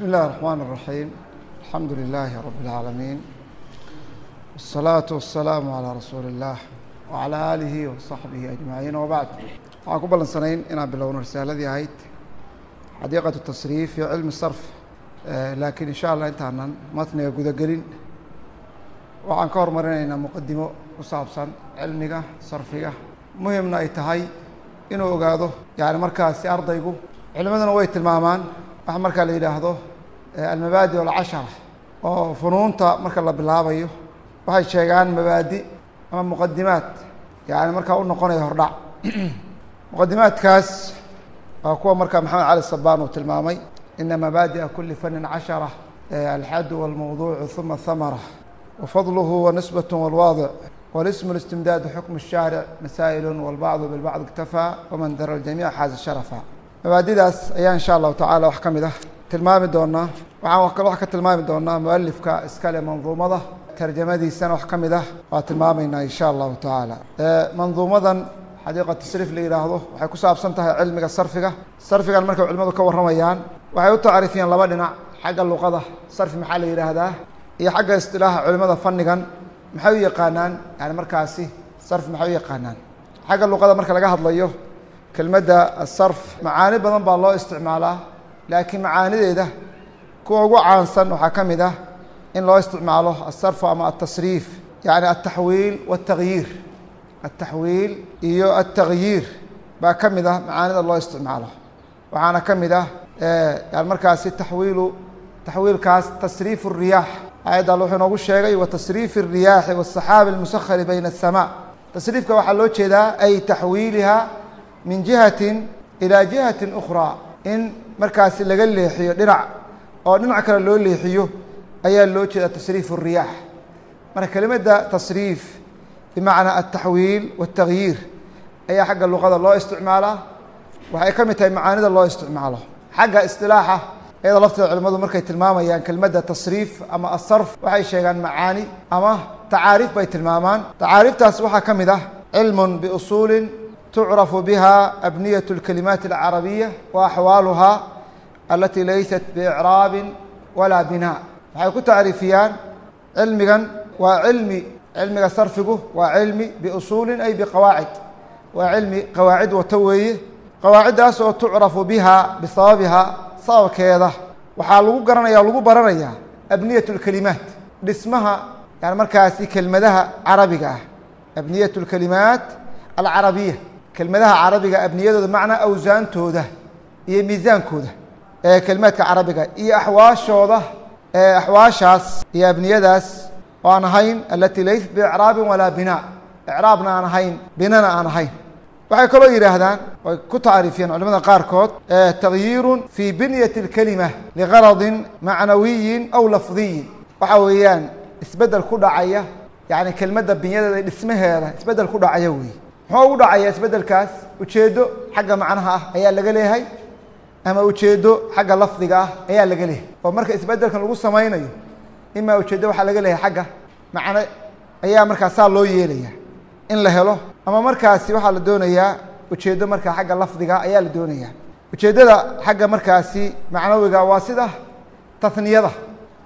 بسم الله الرحمن الرحيم الحمد لله رب العالمين والصلاة والسلام على رsuuل الله وعلى آله وصaحبه أجمعين وبعد waxaan ku ballansanayn inaan bilowno risaaladii ahayd xadiiqaة التصريف في cilmi الصرف laakiin in shaء allah intaanan matniga gudagelin waxaan ka hormarinaynaa muqadimo ku saabsan cilmiga sarfiga muhimna ay tahay inuu ogaado yani markaasi ardaygu culimaduna way tilmaamaan wax markaa la yidhaahdo almabaadi alcashara oo funuunta marka la bilaabayo waxay sheegaan mabaadi ama muqadimaad yani markaa u noqonaya hordhac. Muqadimaadkaas waa kuwa marka maxamed cali sabaan uu tilmaamay ina mabaadi'a kuli fanin cashara alxadu walmawduucu uma hamara wafadluhu wanisbat wlwaadic walismu listimdaadu xukmu shaaric masaa'ilu walbacdu bilbacd iktafaa waman dara ljamiic xaaza sharafa. Mabaadidaas ayaa insha allahu tacala wax ka mid ah. Tilmaami doonaa waxaan wax ka tilmaami doonaa mualifka iskale manduumada. Tarjamadiisana wax ka mid ah. Waa tilmaamaynaa insha allahu tacaala. Manduumadan xadiiqa tasriif la yidhaahdo waxay ku saabsan tahay cilmiga sarfiga. Sarfigan markay culimadu ka warramayaan waxay u tacriifiyeen laba dhinac. Xagga luqada sarfi maxaa la yidhaahdaa iyo xagga istilaaha culimada fannigan maxay u yaqaanaan? Yani markaasi sarfi maxay u yaqaanaan? Xagga luqada marka laga hadlayo kelmadda asarf macaani badan baa loo isticmaalaa laakiin macaanideeda kuwa ugu caansan waxaa ka mid ah in loo isticmaalo asarfu ama atasriif yani altaxwiil waاtagyiir altaxwiil iyo altagyiir baa ka mid ah macaanida loo isticmaalo waxaana ka mid ah yani markaasi taxwiilu taxwiilkaas tasriif الriyaax aayadda wuxuu inoogu sheegay wa tasriif الriyaaxi wالsaxaabi اlmusahari bayna الsama tasriifka waxaa loo jeedaa ay taxwiiliha min jihatin ilaa jihatin ukhraa in markaasi laga leexiyo dhinac oo dhinac kale loo leexiyo ayaa loo jeeda tasriif الriyaax marka kelimadda tasriif bimacnaa altaxwiil waاtagyiir ayaa xagga luqada loo isticmaalaa waxay ka mid tahay macaanida loo isticmaalo xagga isilaaxa iyada lafteeda culimadu markay tilmaamayaan kelmadda tasriif ama asarf waxay sheegaan macaani ama tacaariif bay tilmaamaan tacaariiftaas waxaa ka mid ah cilm biusuuli tucrafu biha abniyaة اlkalimaati اlcarabiya wa axwaaluha alati laysat biicraabi walaa binaa waxay ku tacriifiyaan cilmigan waa cilmi cilmiga sarfigu waa cilmi biusuulin ay biqawaacid. waa cilmi qawaacid wato weeye. qawaaciddaas oo tucrafu biha bisababiha sababkeeda waxaa lagu garanaya lagu baranayaa abniyat اlkelimaat dhismaha yani markaasi kelmadaha carabiga ah. abniyat اlkelimaat alcarabiya. kelmadaha carabiga abniyadooda macnaa awsaantooda iyo miisaankooda kelimaadka carabiga iyo axwaashooda axwaashaas iyo abniyadaas oo aan ahayn alati laysat biicraabin walaa binaa icraabna aan ahayn binana aan ahayn. Waxay kaloo yidhaahdaan ay ku tacriifiyeen culimada qaarkood tagyiiru fii binyati اlkelima ligaradin macnawiyin aw lafdiyin. Waxa weeyaan isbeddel ku dhacaya yani kelmadda binyadeeda dhismaheeda isbeddel ku dhacaya weeye muxuu ugu dhacaya isbedelkaas ujeeddo xagga macnaha ah ayaa laga leeyahay ama ujeeddo xagga lafdiga ah ayaa laga leeyahay. Oo marka isbedelkan lagu samaynayo imaa ujeeddo waxaa laga leeyahay xagga macno ayaa markaa saa loo yeelaya in la helo. Ama markaasi waxaa la doonayaa ujeeddo markaa xagga lafdiga ayaa la doonayaa. Ujeeddada xagga markaasi macnawiga waa sida taniyada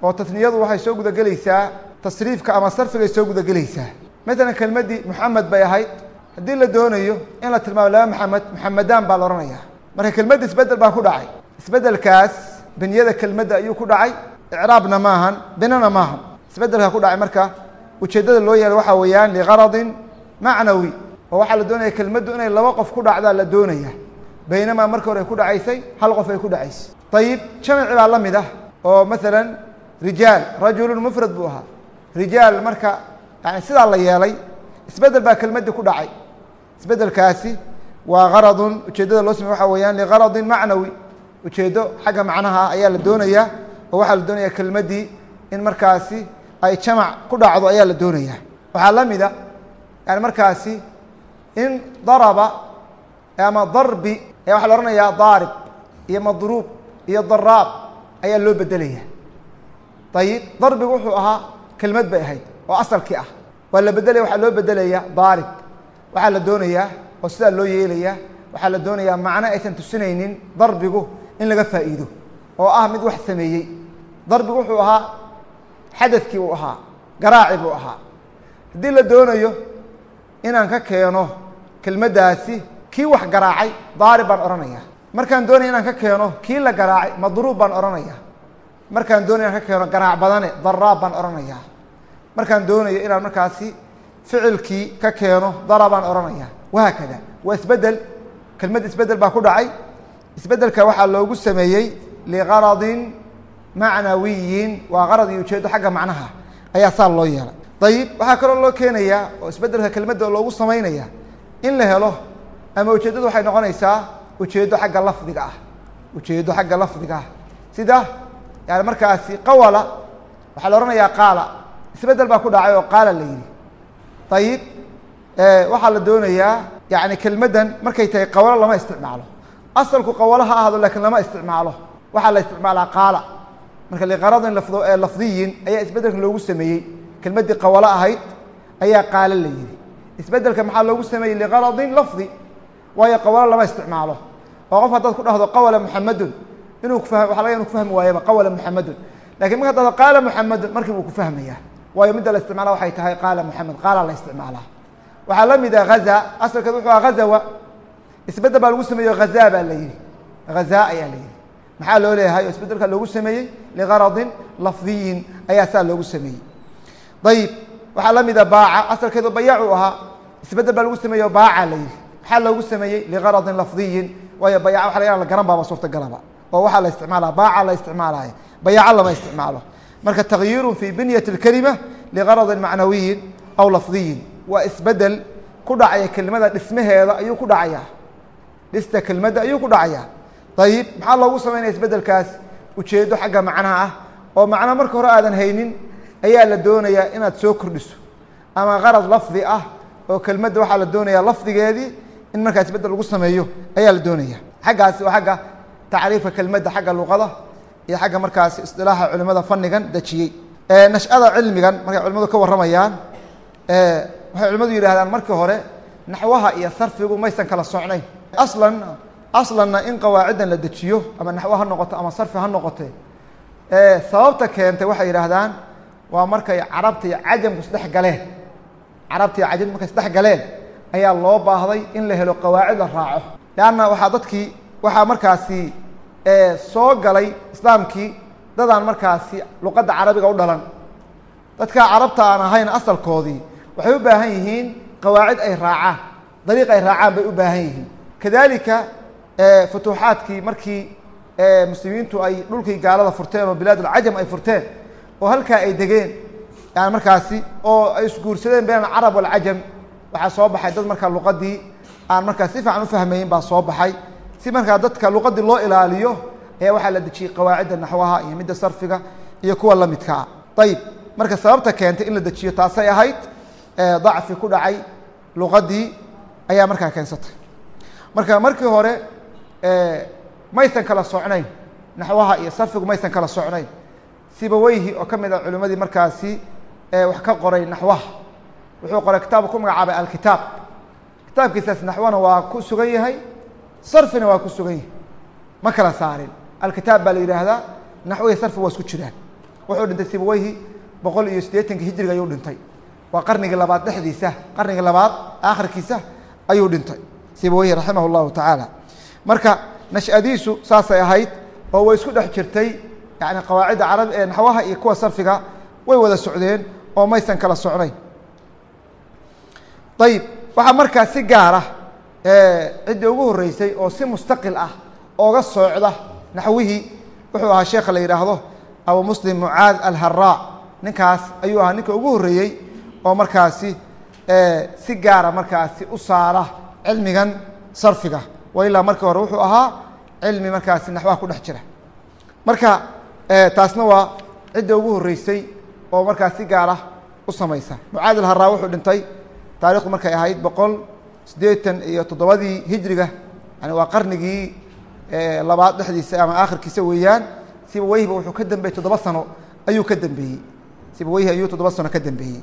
oo taniyadu waxay soo gudagelaysaa tasriifka ama sarfigay soo gudagelaysaa. Maalan kelmaddii moxamed bay ahayd. Haddii la doonayo in la tilmaamo laba maxamed muxamedaan baa la odhanayaa marka kelmadda isbeddel baa ku dhacay. Isbedelkaas binyada kelmadda ayuu ku dhacay. Icraabna maahan binana maahan. Isbedelkaa ku dhacay marka ujeeddada loo yeelay waxaa weeyaan ligaradin macnawi. Oo waxaa la doonaya kelmaddu inay laba qof ku dhacdaa la doonaya. Baynamaa marka hore ay ku dhacaysay hal qof ay ku dhacaysay. Ayib jamaci baa la mid ah oo maalan rijaal rajulun mufrad buu ahaa. Rijaal marka yani sidaa la yeelay isbeddel baa kelmaddii ku dhacay. Isbedelkaasi waa garadun ujeeddada loo samey waxa weeyaan ligaradin macnawi. Ujeeddo xagga macnaha ayaa la doonayaa oo waxaa la doonaya kelmaddii in markaasi ay jamac ku dhacdo ayaa la doonaya waxaa la mida yani markaasi in daraba ama darbi ayaa waxaa la ohanayaa daarib iyo madruub iyo daraab ayaa loo bedelaya ayib darbigu wuxuu ahaa kelmad bay ahayd oo asalkii ah. Waa la bedelaya waxaa loo bedelaya daarib. Waxaa la doonayaa oo sidaa loo yeelayaa waxaa la doonayaa macno aysan tusinaynin darbigu in laga faa'iido oo ah mid wax sameeyey. Darbigu wuxuu ahaa xadadkii uu ahaa garaaci buu ahaa. Haddii la doonayo inaan ka keeno kelmaddaasi kii wax garaacay daarib baan odhanaya markaan doonaya inaan ka keeno kii la garaacay madruub baan odhanaya markaan doonaya inaan ka keeno garaac badane daraab baan odhanaya markaan doonayo inaan markaasi ficilkii ka keeno dara baan odhanaya wahaakada waa isbeddel kelmad isbeddel baa ku dhacay. Isbedelka waxaa loogu sameeyey liqaradin macnawiyin. Waa qarad iyo ujeedo xagga macnaha ayaa saa loo yeelay. Ayib waxaa kaloo loo keenayaa oo isbeddelka kelmadda loogu samaynaya in la helo ama ujeeddadu waxay noqonaysaa ujeedo xagga lafdiga ah. Ujeedo xagga lafdiga ah. Sida yani markaasi qawala waxaa la ohanayaa qaala. Isbedel baa ku dhacay oo qaala la yidhi. Ayib waxaa la doonayaa yani kelmaddan markay tahay qawalo lama isticmaalo. Asalku qawalo ha ahdo laakiin lama isticmaalo. Waxaa la isticmaalaa qaala. Marka liqaradin lafdiyin ayaa isbedelkan loogu sameeyey. Kelmaddii qawalo ahayd ayaa qaalo la yihi isbeddelka maxaa loogu sameeyey? Liqaradin lafdi. Waayo qawalo lama isticmaalo. Oo qof haddaad ku dhahdo qawala muxamadun inuu kufa waxa laga inu kufahmi waayaba qawala muxamadun laakiin marka dhahdo qaala muxamadun markiiba uu kufahmaya waayo midda la isticmaala waxay tahay qaala muxamed qaala la isticmaalaa waxaa la mid ah haza asalkeed wuxuu aha hazawa isbeddel baa lagu sameeyo haza baa la yihi haza ayaa la yihi maxaa loo leeyahay? Oo loogu sameeyey liqaradin lafdiyin ayaa saa loogu sameeyey. Ayib waxaa la mida baaca asalkeedu bayaacu ahaa. Isbedel baa lagu sameeyo baaca la yihi maxaa loogu sameeyey? Liqaradin lafdiyin. Waayo bayaca waxa laga la garan baaba suurtagalaba. Oo waxaa la isticmaala baaca la isticmaalaya bayaaca lama isticmaalo. Marka takyiiru fi binyati اlkelima liqaradin macnawiyin aw lafdiyin waa isbeddel ku dhacaya kelimada dhismaheeda ayuu ku dhacaya. Dhista kelmadda ayuu ku dhacaya. Ayib maxaa loogu samaynaya isbedelkaas? Ujeedo xagga macnaha ah oo macna marka hore aadan haynin ayaa la doonayaa inaad soo kordhiso. Ama qarad lafdi ah oo kelmadda waxaa la doonaya lafdigeedii in markaa isbeddel lagu sameeyo ayaa la doonaya xaggaasi waa xagga tacriifka kelmadda xagga luqada iyo xagga markaas isilaaxa culimada fanigan dejiyey. Nashada cilmigan markay culimadu ka warramayaan waxay culimadu yidhahdaan markii hore naxwaha iyo sarfigu maysan kala socnayn. Aslan aslanna in qawaaciddan la dejiyo ama naxwo ha noqoto ama sarfi ha noqote. Sababta keentay waxay yidhaahdaan waa markay carabta iyo cajamku isdhex galeen. Carabta iyo cajamku markay isdhex galeen ayaa loo baahday in la helo qawaacid la raaco. Leanna waxaa dadkii waxaa markaasi soo galay islaamkii dadaan markaasi luqadda carabiga u dhalan. Dadkaa carabta aan ahayn asalkoodii waxay u baahan yihiin qawaacid ay raacaan dariiq ay raacaan bay u baahan yihiin. Kadalika futuuxaadkii markii muslimiintu ay dhulkii gaalada furteen oo bilaad ulcajam ay furteen oo halkaa ay degeen yani markaasi oo ay isguursadeen been alcarab walcajam waxaa soo baxay dad markaa luqadii aan markaa si fiican ufahmayin baa soo baxay. Si markaa dadka luqadii loo ilaaliyo ayaa waxaa la dejiyey qawaacidda naxwaha iyo midda sarfiga iyo kuwa lamidkaa ayib marka sababta keentay in la dejiyo taasay ahayd dacfi ku dhacay luqadii ayaa markaa keensatay. Marka markii hore maysan kala socnayn naxwaha iyo sarfigu maysan kala socnayn sibaweyhi oo ka mid a culimmadii markaasi wax ka qoray naxwaha. Wuxuu qoray kitaab ku magacaabay alkitaab. Kitaabkiisaas naxwana waa ku sugan yahay sarfina waa ku sugan yahay. Ma kala saarin. Alkitaab baa la yidhaahdaa naxwihi sarfi waa isku jiraan. Wuxuu dhintay sibaweyhi boqol iyo siddeetankii hijriga ayuu dhintay waa qarnigii labaad dhexdiisa qarnigii labaad aakhirkiisa ayuu dhintay sibaweyhi raximah llahu tacaala. Marka nashadiisu saasay ahayd oo way isku dhex jirtay yani qawaacidda carab ee naxwaha iyo kuwa sarfiga way wada socdeen oo maysan kala socnayn. Ayib waxaa markaa si gaara ciddii ugu horreysay oo si mustaqil ah ooga soocda naxwihii wuxuu ahaa sheekha la yidhaahdo abu muslim mucaad alharaa ninkaas ayuu ahaa ninka ugu horreeyey oo markaasi si gaara markaasi u saara cilmigan sarfiga. Wailaa markii hore wuxuu ahaa cilmi markaasi naxwaha ku dhex jira. Marka taasna waa cidda ugu horreysay oo markaas si gaara u samaysa. Mucaad alharaa wuxuu dhintay taarikhdu markay ahayd boqol siddeetan iyo toddobadii hijriga yani waa qarnigii labaad dhexdiisa ama aakhirkiisa weeyaan sibaweyhiba wuxuu ka dambeeyey toddoba sano ayuu ka dambeeyey sibaweyhi ayuu toddoba sano ka dambeeyey.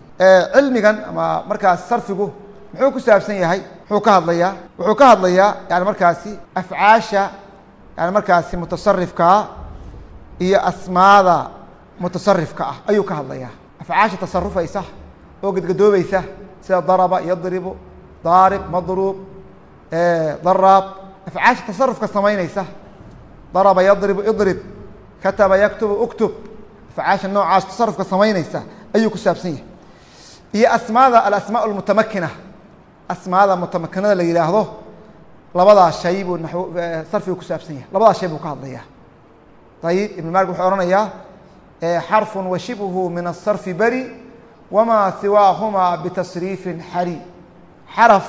Cilmigan ama markaas sarfigu muxuu ku saabsan yahay muxuu ka hadlayaa wuxuu ka hadlayaa yani markaasi afcaasha yani markaasi mutasarifkaa iyo asmaada mutasarifka ah ayuu ka hadlayaa. Afcaasha tasarufaysa oo gedgadoobaysa sida daraba yadribu daarib madruub daraab. Afcaasha tasarufka samaynaysa daraba yadribu idrib kataba yaktubu uktub afcaasha noocaas tasarufka samaynaysa ayuu ku saabsan yahay. Iyo asmaada alasmaa almutamakina asmaada mutamakinada la yidhaahdo labadaas shay buu sarfigu ku saabsan yahay. Labadaas shay buu ka hadlayaa. Ayib ibn malik wuxuu ohanayaa xarfu wa shibhu min asarfi beri wamaa siwaahumaa bitasriifin xari. Xaraf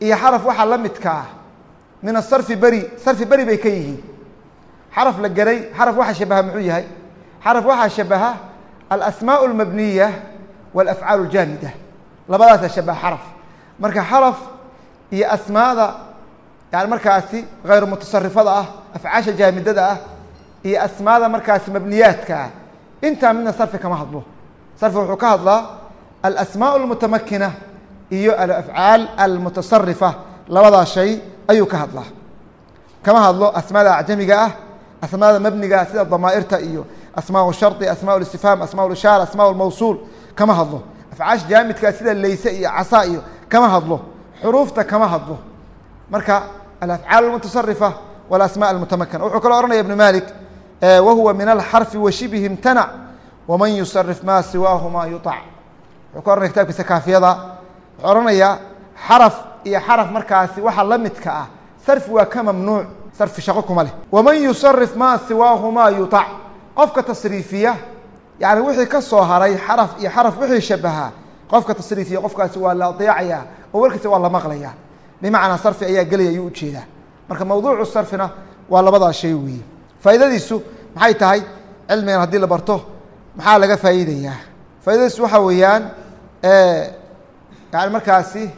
iyo xaraf waxaa la midkaa min asarfi beri sarfi beri bay ka yihiin. Xaraf la geray xaraf waxaa shabaha muxuu yahay xaraf waxaa shabaha alasmaaء اlmabniya wاlafcaal اljaamida labadaasa shabaha xaraf marka xaraf iyo asmaada yani markaasi hayru mutasarifada ah afcaasha jaamidada ah iyo asmaada markaasi mabniyaadka ah intaa midna sarfi kama hadlo sarfi wuxuu ka hadlaa alasmaaء اlmutamakina iyo alafcaal almutasarifa labadaa shay ayuu ka hadlaa kama hadlo asmaada acjamiga ah asmaada mabniga sida damaairta iyo asmaa shari asma istifhaam asma ishaar asma mawsuul kama hadlo. Afcaash jaamidkaa sida layse iyo casa iyo kama hadlo. Xuruufta kama hadlo. Marka alafcaal اmutasarifa walasma almutamakana wuxuu kaloo ohanaya ibnu malik wahuwa min alxarfi washibihi imtanac waman yusarif maa siwaahuma yuac wuxuu ka ohanaya kitabkiisa kaafiyada. Wuxuu ohanaya xaraf iyo xaraf markaasi waxa la midka ah. Sarfi waa ka mamnuuc sarfi shaqo kuma leh. Waman yusarif maa siwaahumaa yuac qofka tasriifiya yani wixii ka soo haray xaraf iyo xaraf wixii shabahaa qofka tasriifiya qofkaasi waa la adeecaya oo warkiisa waa la maqlaya bimacnaa sarfi ayaa gelaya ayuu u jeedaa marka mawduucu sarfina waa labadaa shay weeye. Faa'iidadiisu maxay tahay? Cilmigan haddii la barto maxaa laga faa'iidayaa? Faaidadiisu waxaa weeyaan yani markaasi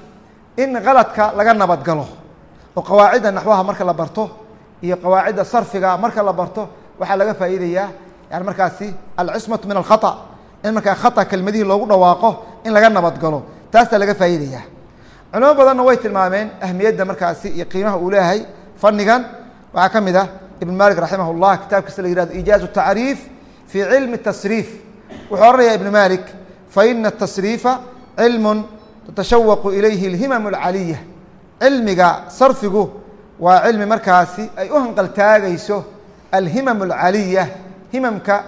in qaladka laga nabadgalo oo qawaacidda naxwaha marka la barto iyo qawaacidda sarfiga marka la barto waxaa laga faa'iidayaa yani markaasi alcismatu min alkhaطأ in markaa khata kelmadihii loogu dhawaaqo in laga nabadgalo taasaa laga faa'iidaya culimo badanna way tilmaameen ahmiyadda markaasi iyo qiimaha uu leeyahay fannigan waxaa ka mid ah ibn malik raximah اllah kitaabkiisa la yihahdo ijaazu tacriif fi cilmi tasriif wuxuu ohanaya ibn malik faina tasriifa cilmu tatashawaqu ilayhi اlhimam اlcaliya cilmiga sarfigu waa cilmi markaasi ay u hanqaltaagayso alhimam اlcaliya himamka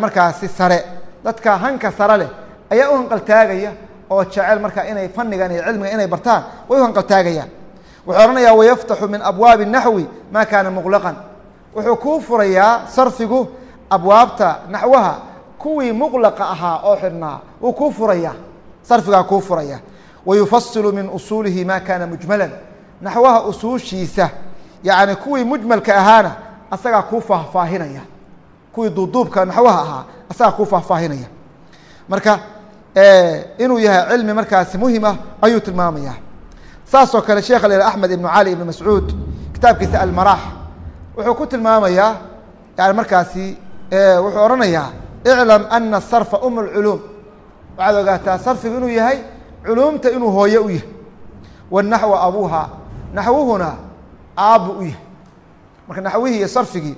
markaasi sare. Dadka hanka sare leh ayaa u hanqaltaagaya oo jecel marka inay fanigan iyo cilmiga inay bartaan way u hanqaltaagayaan wuxuu ohanayaa wayaftaxu min abwaabi naxwi ma kaana muqlaqan. Wuxuu kuu furayaa sarfigu abwaabta naxwaha kuwii muqlaqa ahaa oo xidhnaa. Wuu kuu furaya sarfigaa kuu furaya. Wayufasilu min usuulihi ma kaana mujmalan. Naxwaha usuushiisa yani kuwii mujmalka ahaana asagaa kuu faahfaahinaya kuwii duuduubka naxwaha ahaa asagaa kuu faahfaahinaya. Marka inuu yahay cilmi markaasi muhima ayuu tilmaamaya saasoo kale sheekh la axmed ibnu cali ibn mascuud kitaabkiisa almaraax wuxuu ku tilmaamayaa yani markaasi wuxuu ohanayaa iclam ana sarfa um اlculuum waxaad ogaataa sarfigu inuu yahay culuumta inuu hooye u yahay. Wanaxwa abuuha naxwuhuna aabbu u yahay. Marka naxwihii iyo sarfigii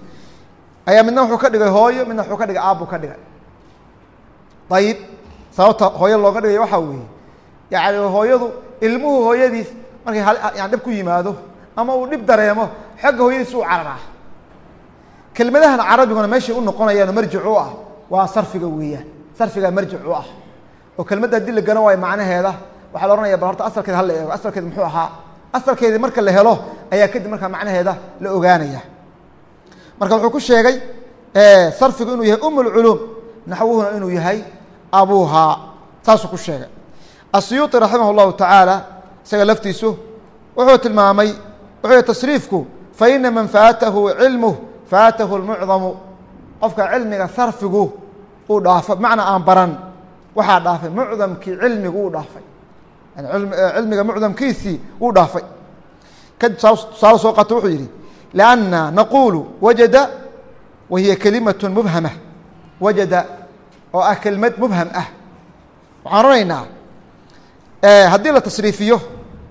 ayaa midna wuxuu ka dhigay hooyo midna wuxuu ka dhigay aabbu ka dhigay. Ayib sababta hooyo looga dhigay waxaa weeye yani hooyadu ilmuhu hooyadiis markay yan dhib ku yimaado ama uu dhib dareemo xagga hooyadiis uu cararaa. Kelmadahan carabiguna meeshay u noqonayaano marjic u ah waa sarfiga weeyaan sarfigaa marjic u ah. Oo kelmadda haddii la garan waayo macnaheeda waxaa la ohanaya bal horta asalkeeda hala eego asalkeeda muxuu ahaa asalkeedii marka la helo ayaa kadib markaa macnaheeda la ogaanaya marka wuxuu ku sheegay sarfigu inuu yahay um اlculuum naxwuhuna inuu yahay abuuhaa saasuu ku sheegay asiyuuطi raximah اllahu tacaala isaga laftiisu wuxuu tilmaamay wuxuu yhi tasriifku faina man faatahu cilmuh faatahu اlmucdamu qofka cilmiga sarfigu uu dhaafo bimacnaa aan baran waxaa dhaafay mucdamkii cilmigu uu dhaafay yani cilmiga mucdamkiisii uu dhaafay kadib tusaale soo qato wuxuu yidhi لأnna naqulu wajada wa hiya kelimaة mubhama wajada oo ah kelmad mubham ah waxaan ohanaynaa haddii la tasriifiyo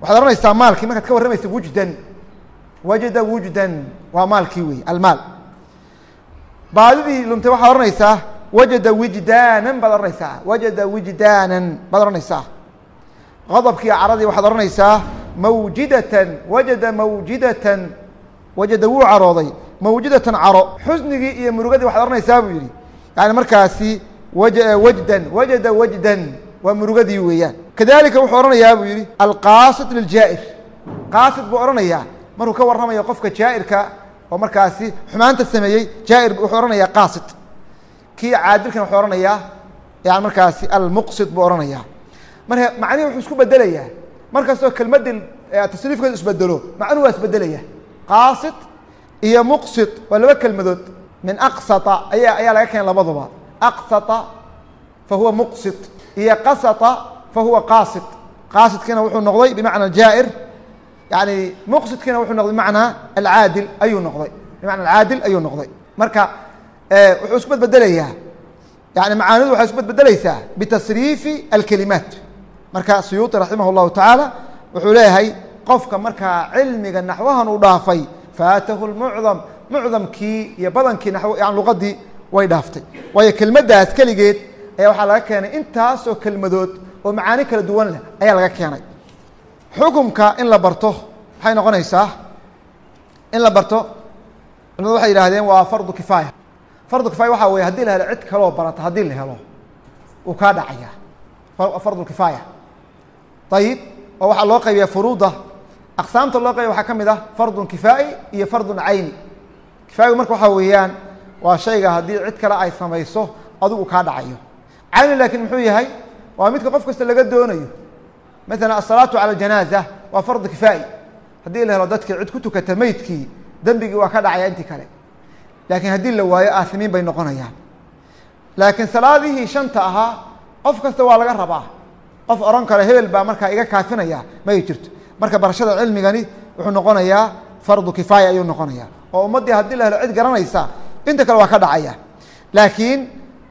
waxaad ohanaysaa maalkii markaad ka warramaysa wujdan wajada wujdan waa maalkii wey almaal baadidii luntay waxaad ohanaysaa wajada wijdaanan baad ohanaysaa wajada wijdaanan baad ohanaysaa qadabkii caradii waxaad ohanaysaa mawjidatan wajada mawjidatan wajada wuu carooday mawjidatan caro xusnigii iyo murugadii waxaad ohanaysaa buu yihi yani markaasi waj wajdan wajada wajdan waa murugadii weeyaan. Kadalika wuxuu ohanayaa buu yihi alqaasid liljaa'ir. Qaasid buu ohanayaa markuu ka warramayo qofka jaa'irka oo markaasi xumaanta sameeyey jaa'ir wuxuu ohanayaa qaasid. Kii caadilkan wuxuu ohanayaa yani markaasi almuqsid buu ohanayaa marka macnihi wuxuu isku bedelayaa mar kastoo kelmadii tasriifkeedu isbedelo macnuhu waa isbedelaya qaasid iyo muqsid waa laba kelmadood. Min aqsata aya ayaa laga keenay labaduba. Aqsata fa huwa muqsid. Iyo qasata fa huwa qaasid. Qaasidkiina wuxuu noqday bimacna jaa'ir yani muqsidkiina wuxuu noqday bimacnaa alcaadil ayuu noqday. Bimacna alcaadil ayuu noqday. Marka wuxuu isku bedbedelayaa. Yani macaanidu waxay isku bedbedeleysaa bitasriifi alkelimaat marka suyuuطi raximah اllahu tacaala wuxuu leeyahay qofka markaa cilmiga naxwahan uu dhaafay faatahu lmucdam mucdamkii iyo badankii yani luqadii way dhaaftay. Waayo kelmaddaas keligeed ayaa waxaa laga keenay intaasoo kelmadood oo macaani kala duwan leh ayaa laga keenay. Xukumka in la barto maxay noqonaysaa in la barto culimadu waxay yidhahdeen waa fardu kifaaya. Fardu kifaaya waxaa weye haddii la helo cid kaloo barata haddii la helo uu kaa dhacaya. Fardu kifaaya. Ayib oo waxaa loo qaybiya furuuda aqsaamta loo qaybiya waxaa ka mid ah fardun kifaa'i iyo fardun cayni. Kifaayigu marka waxaa weeyaan waa shayga haddii cid kale ay samayso adigu kaa dhacayo. Cayni laakiin muxuu yahay waa midka qof kasta laga doonayo. Maala asalaatu cala janaaza waa fardu kifaa'i. Haddii la helo dadkii cid ku tukata meydkii dembigii waa ka dhacaya intii kale. Laakiin haddii la waayo aasimiin bay noqonayaan. Laakiin salaadihii shanta ahaa qof kasta waa laga rabaa. Qof ohan karo hebel baa markaa iga kaafinaya may jirto marka barashada cilmigani wuxuu noqonayaa fardu kifaaya ayuu noqonaya. Oo ummaddii haddii la helo cid garanaysa inta kale waa ka dhacaya. Laakiin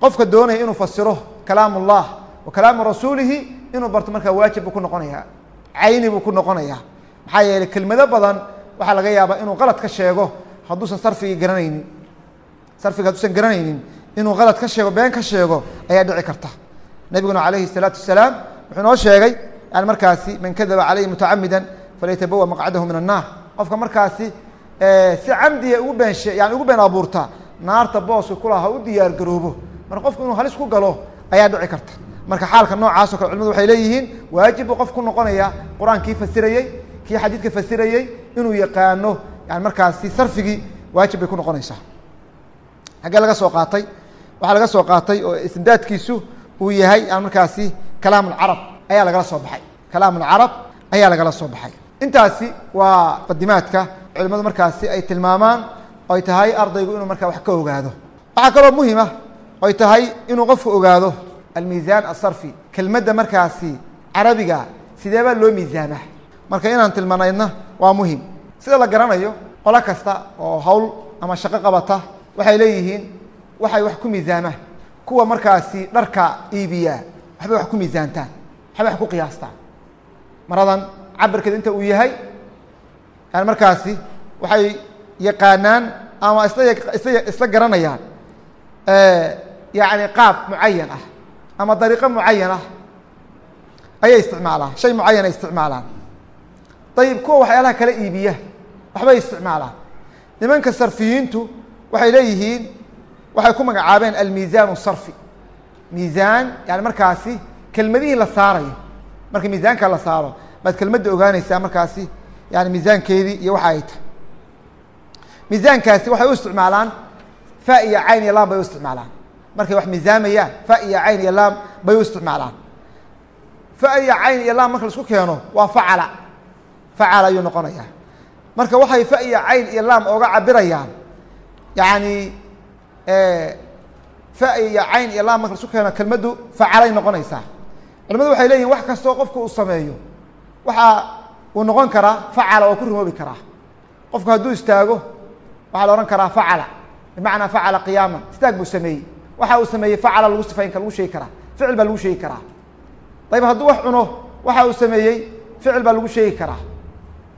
qofka doonaya inuu fasiro kalaam ullah wa kalaamu rasuulihi inuu barto markaa waajib buu ku noqonaya cayni buu ku noqonaya. Maxaa yeeley kelmado badan waxaa laga yaabaa inuu qalad ka sheego hadduusan sarfigii garanaynin. Sarfiga hadduusan garanaynin inuu qalad ka sheego been ka sheego ayaa dhici karta. Nabiguna calayhi الsalaatu wasalaam wuxuu noo sheegay yani markaasi man kadaba calayhi mutacamida falyatabawa maqcadahu min annaar. Qofka markaasi eh, si camdiya ugu beenshe yani ugu been abuurta naarta booska kulaha u diyaar garoobo. Marka qofku inuu halis ku galo ayaa dhici karta. Marka xaalka noocaasoo kale culimadu waxay leeyihiin waajib buu qof ku qur'aankii fasirayey kii xadiidka fasirayey inuu yaqaano. Yani markaasi sarfigii waajib bay ku noqonaysaa. Xaggee laga soo qaatay waxaa laga soo qaatay oo istimdaadkiisu uu yahay yani markaasi kalaam alcarab ayaa lagala soo baxay. Kalaam اcarab ayaa lagala soo baxay. Intaasi waa qadimaadka culimadu markaasi ay tilmaamaan oy tahay ardaygu inuu markaa wax ka ogaado. Waxaa kaloo muhima oy tahay inuu qofku ogaado almiisaan asarfi kelmadda markaasi carabiga sidee baa loo miisaamaa marka inaan tilmaanaydna waa muhiim sida la garanayo qolo kasta oo hawl ama shaqo qabata waxay leeyihiin waxay wax ku miisaamaan kuwa markaasi dharka iibiyaa waxbay wax ku miisaantaan wax ku qiyaastaan maradan cabirkeeda inta uu yahay yani markaasi waxay yaqaanaan ama isla isla isla garanayaan yani qaab mucayan ah ama dariiqo mucayan ah ayay isticmaalaan shay mucayan ay isticmaalaan. Ayib kuwa waxyaalaha kala iibiya waxbay isticmaalaan. Nimanka sarfiyiintu waxay leeyihiin waxay ku magacaabeen almiisaan sarfi. Miisaan yani markaasi kelmadihii la saarayo marka miisaanka la saaro baad kelmadda ogaanaysaa markaasi yani miisaankeedii iyo waxa ay tahay. Miisaankaasi waxay u isticmaalaan fa iyo cayn iyo laam bay u isticmaalaan. Markay wax miisaamayaan fa iyo cayn iyo laam bay u isticmaalaan. Fa iyo cayn iyo laam marka la isku keeno waa facala. Facala ayuu noqonaya marka waxay fa iyo cayn iyo laam ooga cabirayaan yani fa iyo cayn iyo laam marka la isku keeno kelmaddu facalay noqonaysaa culimadu waxay leeyihiin wax kastoo qofku uu sameeyo. Waxaa uu noqon karaa facala waa ku rumoobi karaa. Qofku hadduu istaago waxaa la odhan karaa facala. Bimacnaa facala qiyaama istaag buu sameeyey. Waxa uu sameeyey facala lagu sifayn lagu sheegi karaa. Ficil baa lagu sheegi karaa. Ayib hadduu wax cuno waxa uu sameeyey ficil baa lagu sheegi karaa.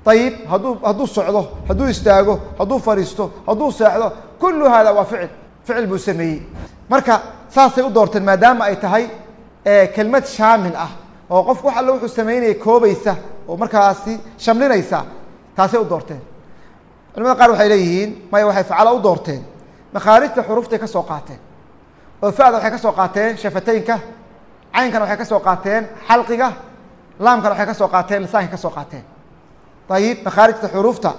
Ayib hadduu hadduu socdo hadduu istaago hadduu fadhiisto hadduu seexdo kullu hada waa ficil. Ficil buu sameeyey. Marka saasay u doorteen maadaama ay tahay kelmad shaamil ah oo qofku wax alle wuxuu sameynaya koobaysa oo markaasi shamlinaysa taasay u doorteen. Culamada qaar waxay leeyihiin maya waxay facala u doorteen. Makhaarijta xuruftay ka soo qaateen. Oo fa'da waxay ka soo qaateen shafataynka caynkana waxay ka soo qaateen xalqiga. Laamkana waxay ka soo qaateen lisaanka ka soo qaateen. Ayib makhaarijta xuruufta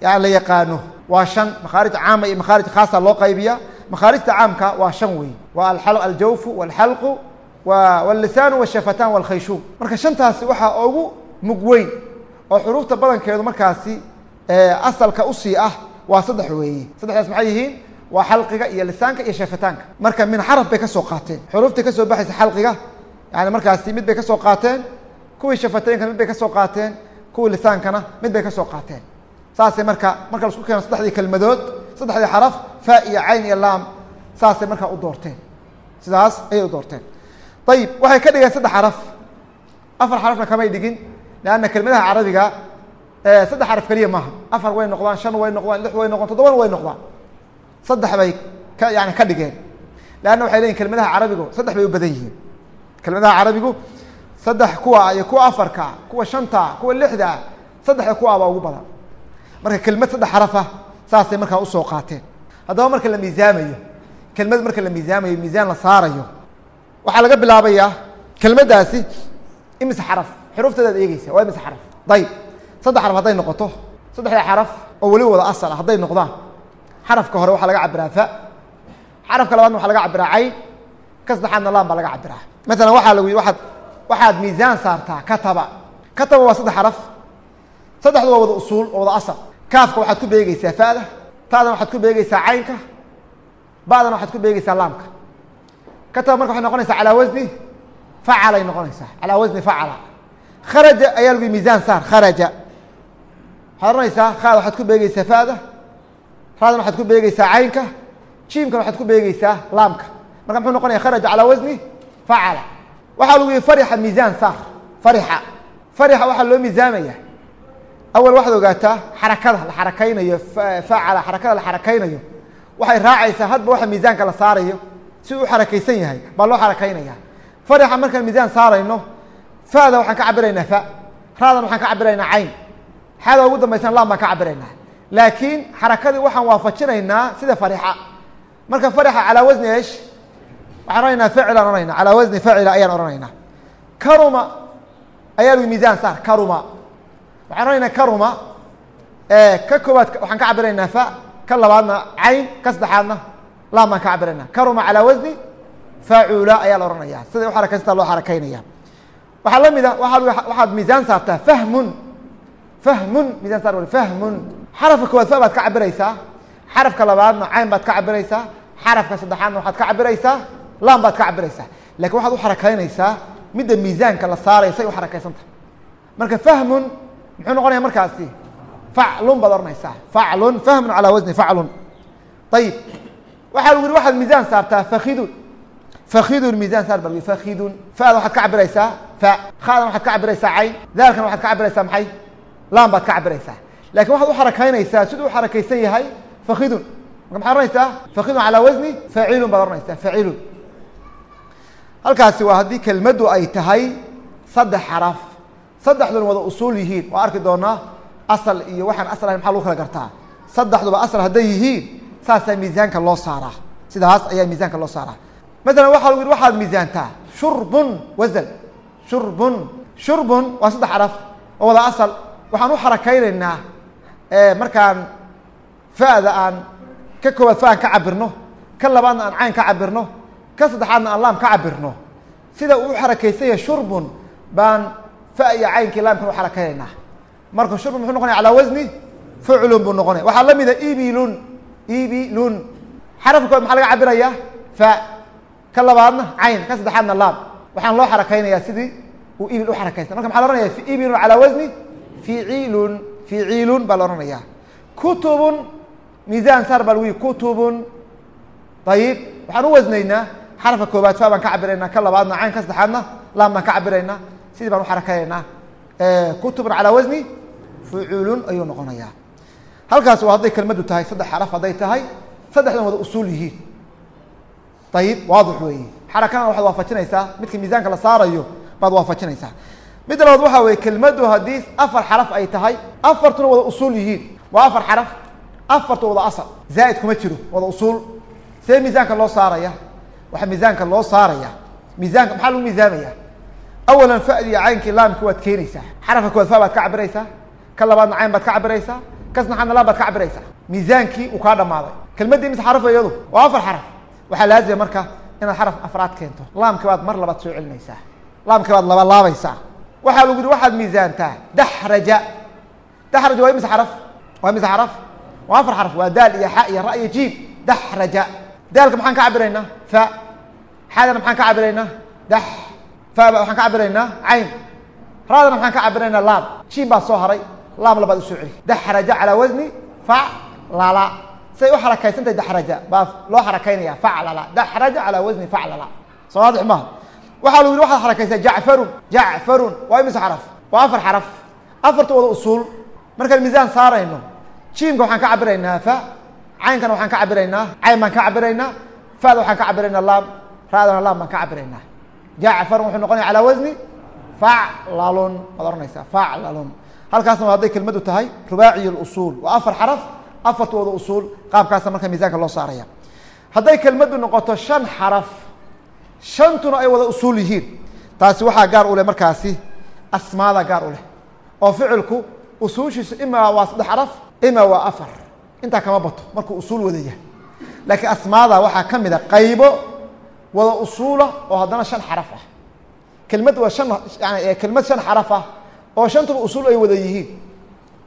yani la yaqaano waa shan. Makhaarij caama iyo makhaarij khaasa loo qaybiya makhaarijta caamka waa shan wey waa aljawfu walxalqu waa walisan washafatan walkhayshuub marka shantaasi waxaa ugu mugweyn oo xuruufta badankeedu markaasi eh, asalka u sii ah waa saddex weeye. Saddexdaas maxay yihiin? Waa xalqiga iyo lisaanka iyo shafataanka. Marka min xaraf bay ka soo qaateen. Xuruufta ka soo baxaysa xalqiga yani markaasi mid bay ka soo qaateen kuwii shafateenkana mid bay ka soo qaateen kuwii lisaankana mid bay ka soo qaateen. Saasay marka marka la isku keeno saddexdii kelmadood saddexdii xaraf fa iyo cayn iyo laam saasay markaa u doorteen. Sidaas ayay u doorteen ayib waxay ka dhigeen saddex xaraf afar xarafna kamay dhigin leanna kelmadaha carabiga saddex xaraf keliya maaha afar way noqdaan shan way noqdaan lix way noqdaan toddobana way noqdaan saddex bay ka yani ka dhigeen leanna waxay leyihin kelmadaha carabigu saddex bay u badan yihiin kelmadaha carabigu saddex kuwa iyo kuwa afarka kuwa shanta kuwa lixda saddexda kuwaabaa ugu badan marka kelmad saddex xarafa saasay markaa u soo qaateen haddaba marka la miisaamayo kelmad marka la miisaamayo miisaan la saarayo waxaa laga bilaabayaa kelmaddaasi imise xaraf. Xuruufteedaad eegeysa waa imise xaraf. Dayib. Saddex xaraf hadday noqoto saddexda xaraf oo weliba wada asal ah hadday noqdaan xarafka hore waxaa laga cabiraa fa xarafka labaadna waxaa laga cabiraa cayn ka saddexaadna laan baa laga cabiraa maalan waxaa lagu yidhi waaad waxaad miisaan saartaa kataba. Kataba waa saddex xaraf. Saddexdu waa wada usuul oo wada asal. Kaafka waxaad ku beegeysaa fa'da ta'dana waxaad ku beegeysaa caynka ba'dana waxaad ku beegeysaa laamka kataba marka waxay noqonaysaa calaa wasni facalay noqonaysaa. Calaa wasni facala kharaja ayaa lagu miisaan saar kharaja. Waxaad ohanaysaa khada waxaad ku beegeysaa fa'da raadana waxaad ku beegeysaa caynka jiimkana waxaad ku beegeysaa laamka. Marka muxuu noqonaya kharaja calaa wasni facala waxaa lagu yihi farixa miisaan saar farixa. Farixa waxaa loo miisaamaya. Awal waxaad ogaataa xarakada la xarakaynayo facala xarakada la xarakaynayo. Waxay raacaysaa hadba waxa miisaanka la saarayo si uu xarakaysan yahay baa loo xarakaynaya farixa markaan miisaan saarayno fa'da waxaan ka cabiraynaa fa raadan waxaan ka cabiraynaa cayn. Xada ugu dambaysan laan baan ka cabiraynaa laakiin xarakadii waxaan waafajinaynaa sida farixa marka farixa calaa wasni esh waxaan ohanaynaa facilaan ohanayna calaa wasni facila ayaan ohanaynaa karuma ayaa lagu miisaan saar karuma. Waxaan ohanaynaa karuma ka koowaad waxaan ka cabiraynaa fa ka labaadna cayn ka saddexaadna laan baan ka cabiraynaa karuma calaa wasni facula ayaa la ohanaya siday u xarakaysantaa loo xarakaynaya. Waxaa la mid a waa waxaad miisaan saartaa fahmun. Fahmun miisaan saar fahmun. Xarafka koowaad fa baad ka cabiraysaa xarafka labaadna cayn baad ka cabiraysaa xarafka saddexaadna waxaad ka cabiraysaa laan baad ka cabiraysaa laakiin waxaad u xarakaynaysaa midda miisaanka la saaraya say u xarakaysantah marka fahmun muxuu noqonaya markaasi? Faclun baad ohanaysaa faclun fahmun calaa wasni faclun. Ayib waxaa lagu yihi waxaad miisaan saartaa fakidun fakidun miisaan saar bal fakidun fa'da waxaad ka cabiraysaa fa. Khaadan waxaad ka cabiraysaa cayn daalkan waxaad ka cabiraysaa maxay? Laan baad ka cabiraysaa laakiin waxaad u xarakaynaysaa siduu u xarakaysan yahay fakidun marka maxaad ohanaysaa fakidun calaa wasni facilun baad ohanaysaa facilun halkaasi waa haddii kelmaddu ay tahay saddex xaraf. Saddexduna wada usuul yihiin. Waa arki doonaa asal iyo waxaan asal ahayn maxaa lagu kala gartaa? Saddexduba asal hadday yihiin saasaa miisaanka loo saaraa. Sidaas ayaa miisaanka loo saaraa. Masalan waxa lagu yihi waxaad miisaantaa. Shurbun wasan shurbun shurbun waa saddex xaraf oo wada asal. Waxaan u xarakaynaynaa markaan fa'da aan ka koowaad fa aan ka cabirno ka labaadna aan cayn ka cabirno ka saddexaadna aan laam ka cabirno sida uu u xarakaysan yahay shurbun baan fa iyo caynkii laamkan u xarakaynaynaa. Marka shurbun muxuu noqonaya calaa wasni fuclun buu noqonaya. Waxaa la mida ibilun ibilun xarafka kowaad maxaa laga cabirayaa fa. Ka labaadna cayn. Ka saddexaadna laam. Waxaan loo xarakaynayaa sidii uu ibil u xarakaysta marka maxa la ohanaya ibilun calaa wasni ficilun ficilun baa la ohanaya kutubun miisaan saar baa lagu kutubun. Ayib waxaan u wasnaynaa xarafka koobaad fa baan ka cabiraynaa ka labaadna cayn ka saddexaadna laam baan ka cabiraynaa sidii baan u xarakaynaynaa. Kutubun calaa wasni fuculun ayuu noqonayaa halkaas waa hadday kelmaddu tahay saddex xaraf hadday tahay saddexdan wada usuul yihiin. Ayib waadix weeye. Xarakana waxaad waafajinaysaa. Midka miisaanka la saarayo baad waafajinaysaa. Midda labaad waxaa weye kelmaddu haddii afar xaraf ay tahay afartuna wada usuul yihiin. Waa afar xaraf afartu wada asal. Zaa'id kuma jiro wada usuul. See miisaanka loo saaraya? Waxaa miisaanka loo saaraya miisaanka maxaa lagu miisaamaya? Awalan fadi iyo caynkii laamki waad keenaysaa. Xarafka kowaad fa baad ka cabiraysaa ka labaadna cayn baad ka cabiraysaa ka saddexaadna laam baad ka cabiraysaa miisaankii uu kaa dhamaaday kelmaddii mise xaraf iyadu waa afar xaraf. Waxaa laazima marka inaad xaraf afraad keento. Laamki baad mar labaad soo celinaysaa. Laamki baad laba laabaysaa. Waxaa lagu yihi waxaad miisaantaa daxraja daxraja waa imise xaraf? Waa imise xaraf? Waa afar xaraf. Waa daal iyo xa iyo ra iyo jiib daxraja daalka maxaan ka cabiraynaa fa. Xadana maxaan ka cabiraynaa dax faba waxaan ka cabiraynaa cayn. Raadana maxaan ka cabiraynaa laam jiim baa soo haray laam labaad u soo celi. Daxraja calaa wasni faclala say u xarakaysantahay daxraja baa loo xarakaynaya faclala daxraja calaa wasni faclala soo waadix waxaa lagu yihi waxaad xarakaysaa jacfarun. Jacfarun waa imise xaraf? Waa afar xaraf. Afarta wada usuul. Markaan miisaan saarayno jiimka waxaan ka cabiraynaa fa. Caynkana waxaan ka cabiraynaa cayn baan ka cabiraynaa fada waxaan ka cabiraynaa laam. Raadana laam baan ka cabiraynaa jacfarun wuxuu noqonaya calaa wasni faclalun waad ohanaysaa faclalun halkaasna hadday kelmaddu tahay rubaaciy usuul waa afar xaraf afarta wada usuul qaabkaasa marka miisaanka loo saaraya. Hadday kelmaddu noqoto shan xaraf shantuna ay wada usuul yihiin. Taasi waxaa gaar u leh markaasi asmaada gaar u leh. Oo ficilku usuushiisu imaa waa saddex xaraf imaa waa afar. Intaa kama bato markuu usuul wada yahay. Laakiin asmaada waxaa ka mid a qaybo wada usuula oo haddana shan xaraf ah. Kelmad waa shan yani kelmad shan xaraf ah oo shantuba usuul ay wada yihiin.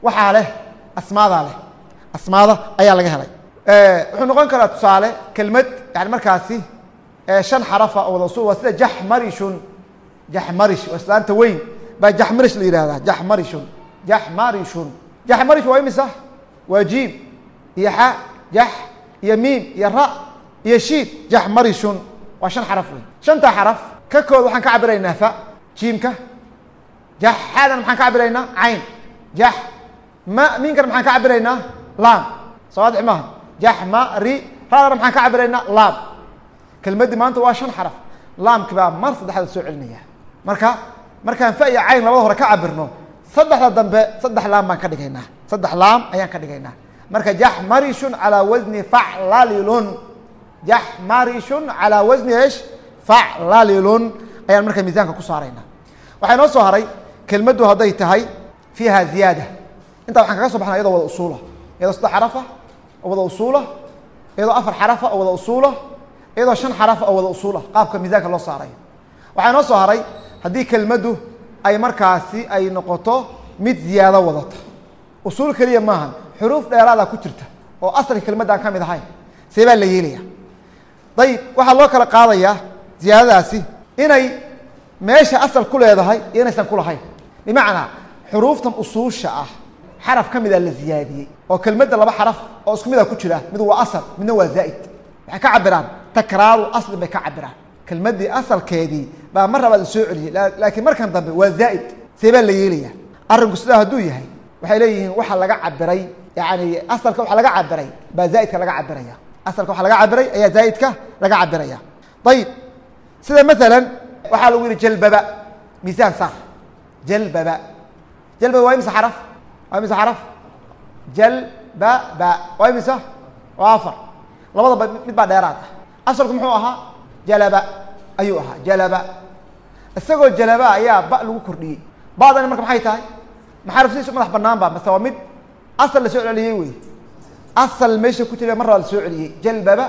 Waxaa leh asmaadaa leh. Asmaada ayaa laga helay. Wuxuu noqon karaa tusaale kelmad yani markaasi shan xarafa oo wada usul waa sida jaxmarishun. Jaxmarish waa islaanta weyn. Baa jaxmarish la yihahdaa jaxmarishun. Jaxmarishun. Jaxmarish waa imisa? Waa jiim. Iyo xa jax. Iyo miim. Iyo ra. Iyo shiid. Jaxmarishun. Waa shan xaraf wey shanta xaraf ka kood waxaan ka cabiraynaa fa. Jiimka jax xaadana maxaan ka cabiraynaa cayn. Jax ma miinkana maxaan ka cabiraynaa laam. Sawaadix maaha jaxmari raadana maxaan ka cabiraynaa laam. Kelmaddii maanta waa shan xaraf. Laamki baa mar saddexda soo celinaya. Marka markaan fa iyo cayn labada hore ka cabirno saddexda dambe saddex laam baan ka dhigaynaa. Saddex laam ayaan ka dhigaynaa. Marka jaxmarishun calaa wasni faclalilun. Jaxmarishun calaa wasni esh faclalilun. Ayaan marka miisaanka ku saaraynaa waxaa inoo soo haray kelmaddu hadday tahay fiiha ziyaada. Intaa waxaan kaga so baxna iyadoo wada usuula iyadoo saddex xarafa oo wada usuula iyadoo afar xarafa oo wada usuula iyadoo shan xarafa oo wada usuula qaabka miisaanka loo saarayo waxaa inoo soo haray haddii kelmaddu ay markaasi ay noqoto mid ziyaado wadata usuul keliya maahan xuruuf dheeraada ku jirta oo asalka kelmadda aan ka mid ahayn see baa la yeelaya dayib waxaa loo kala qaadayaa ziyaadadaasi inay meesha asal ku leedahay iyo inaysan ku lahayn bimacnaa xuruuftan usuusha ah xaraf ka mida la ziyaadiyey oo kelmadda laba xaraf oo isku mida ku jira mid waa asal midna waa zaa'id waxay ka cabiraan takraaru aslin bay ka cabiraan kelmaddii asalkeedii baa mar labaad la soo celiyey laakiin markan dambe waa zaa'id see baa la yeelaya arrinku sidaa hadduu yahay waxay leeyihiin waxa laga cabiray yani asalka waxa laga cabiray baa zaa'idka laga cabiraya asalka waxa laga cabiray ayaa zaa'idka laga cabiraya ayib sida maalan waxaa lagu yihi jalbaba miisaan saar jalbaba. Jalbaba waa imisa xaraf? Waa imisa xaraf? Jalbaba. Waa imisa? Waa afar. Labadaba mid baa dheeraad ah. Asalku muxuu ahaa? Jalaba. Ayuu ahaa. Jalaba. Isagoo jalaba ayaa ba lagu kordhiyey. Badani marka maxay tahay? Maxaraf sidiisu madax banaan ba mase waa mid asal la soo celiyey wey asal meesha ku jira mar labaa la soo celiyey. Jalbaba.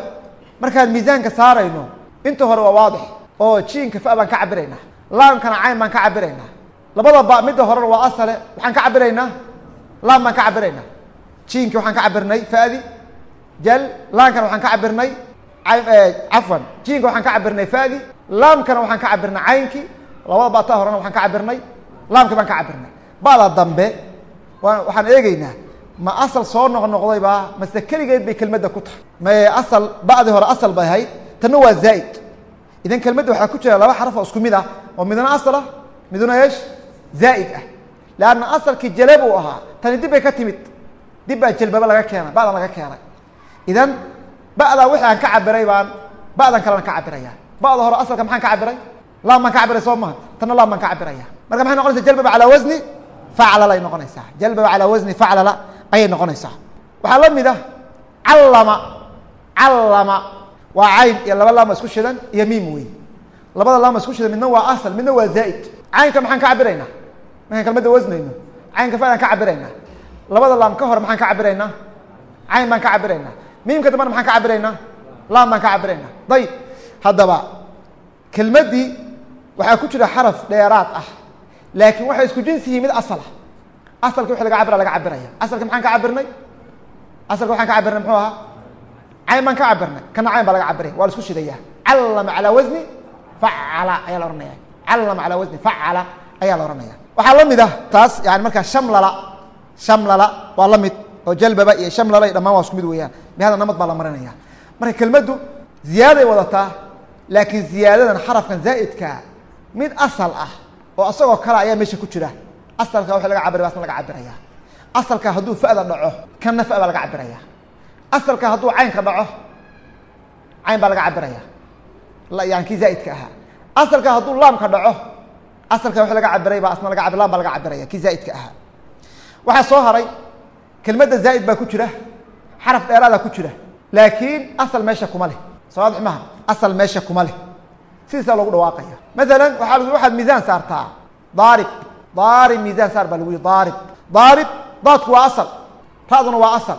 Markaan miisaanka saarayno inta hore waa waadix. Oo jiinka fa baan ka cabiraynaa laamkana cayn baan ka cabiraynaa labada ba midda horena waa asale waxaan ka cabiraynaa laam baan ka cabiraynaa jiinki waxaan ka cabirnay fadi jal laamkana waxaan ka cabirnay cafwan. Jiinka waxaan ka cabirnay fadi laamkana waxaan ka cabirnay caynki. Labada bata horena waxaan ka cabirnay laamki baan ka cabirnay bada dambe wa waxaan eegeynaa ma asal soo noq noqdaybaa mase keligeed bay kelmadda ku tahay. Maye asal ba'dii hore asal bay ahayd. Tanna waa zaa'id. Idan kelmadda waxaa ku jira laba xaraf oo isku mid ah. Oo midna asal ah midna eesh zaa'id ah leanna asalkii jalab uu ahaa tani dib bay ka timid dib baa jalbaba laga keenay ba'dan laga keenay idan ba'daa wixii aan ka cabiray baan ba'dan kalena ka cabiraya ba'da hore asalka maxaan ka cabiray laam baan ka cabiray soo maha tanna laam baan ka cabiraya marka maxay noqonaysaa jalbaba calaa wasni faclala ay noqonaysaa jalbaba calaa wasni faclala ayay noqonaysaa waxaa la mid ah callama callama waa cayn iyo laba laama isku shidan iyo miim wey labada laama isku shidan markaan kalmadda wasnayno caynka faclan ka cabiraynaa labada laam ka hore maxaan ka cabiraynaa cayn baan ka cabiraynaa miimka dambana maxaan ka cabiraynaa laam baan ka cabiraynaa dayib haddaba kelmaddii waxaa ku jira xaraf dheeraad ah laakiin waxay isku jinsi yihiin mid asal ah. Asalka wixii laga cabira laga cabiraya. Asalka maxaan ka cabirnay? Asalka waxaan ka cabirnay muxuu ahaa? Cayn baan ka cabirnay. Kana cayn baa laga cabiraya waa la isku shidaya callama calaa wasni facala ayaa la ohanaya callama calaa wasni facala ayaa la ohanaya waxaa la mid ah taas yani markaa shamlala shamlala waa la mid oo jalbaba iyo shamlala iyo dhamaan waa isku mid weeyaan. Bihada namad baa la marinaya. Marka kelmaddu ziyaaday wadataa laakiin ziyaadadan xarafkan zaa'idkaa mid asal ah oo asagoo kale ayaa meesha ku jira. Asalka wixii laga cabiraya asna laga cabiraya asalka hadduu fa'da dhaco kanna fa baa laga cabiraya asalka hadduu caynka dhaco cayn baa laga cabiraya yani kii zaa'idka ahaa. Asalka hadduu laamka dhaco asalka wixii laga cabiray baa asna laga laam baa laga cabiraya kii zaa'idka ahaa. Waxaa soo haray kelmadda zaa'id baa ku jira xaraf dheeraada ku jira laakiin asal meesha kuma leh. Soo waadix maha asal meesha kuma leh. Sidiisaa loogu dhawaaqaya. Masalan waxaa lagu waxaad miisaan saartaa. Daarib daarib miisaan saar baa lagu yihi daarib. Daarib daadku waa asal ra'duna waa asal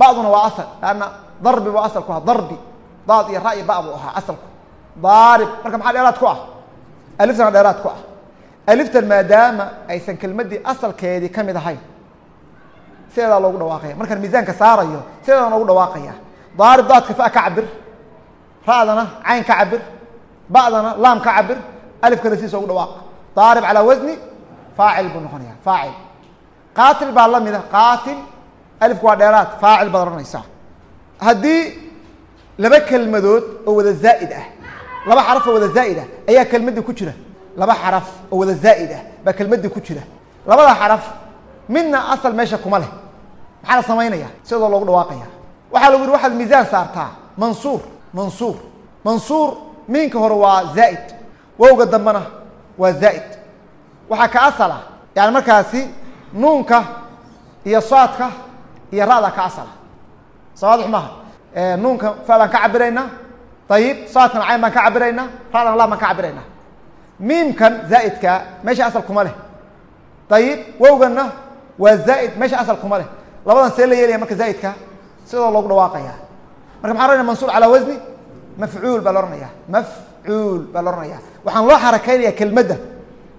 ba'duna waa asal lanna darbi buu asalku ahaa darbi. Daad iyo ra iyo ba buu ahaa asalku. Daarib marka maxaa dheeraad ku ah? Aliftana dheeraad ku ah aliftan maadaama aysan kelmaddii asalkeedii ka mid ahayn sideedaa loogu dhawaaqaya. Markaan miisaanka saarayo sideedaa loogu dhawaaqaya. Daarib daadka fa ka cabir ra'dana cayn ka cabir ba'dana laam ka cabir alifkana sidiisa ugu dhawaaqa daarib calaa wasni faacil buu noqonaya faacil. Qaatil baa la mida qaatil alifku waa dheeraad. Faacil baad ohanaysaa haddii laba kelmadood oo wada zaa'id ah laba xaraf oo wada zaa'id ah ayaa kelmaddii ku jira laba xaraf oo wada zaa'id ah baa kelmaddii ku jira. Labada xaraf midna asal meesha kuma leh. Maxaa la samaynaya sidoo loogu dhawaaqaya waxaa lagu yihi waxaad miisaan saartaa. Mansuur mansuur. Mansuur miinka hore waa zaa'id. Wowga dambena waa zaa'id. Waxaa ka asala yani markaasi nuunka iyo saadka iyo ra'da ka asala sawaadix maaha nuunka fa ka cabiraynaa ayib saadkana cayn baan ka cabiraynaa ra'dana laam baan ka cabiraynaa miimkan zaa'idka meesha asal kuma leh. Ayib wowganna waa zaa'id meesha asal kuma leh. Labadan see la yeelaya marka zaa'idka? Sidoo loogu dhawaaqaya marka maxaa ohanaya mansuur calaa wasni mafcuul baa la ohanaya mafcuul baa la ohanaya waxaan loo xarakaynaya kelmadda.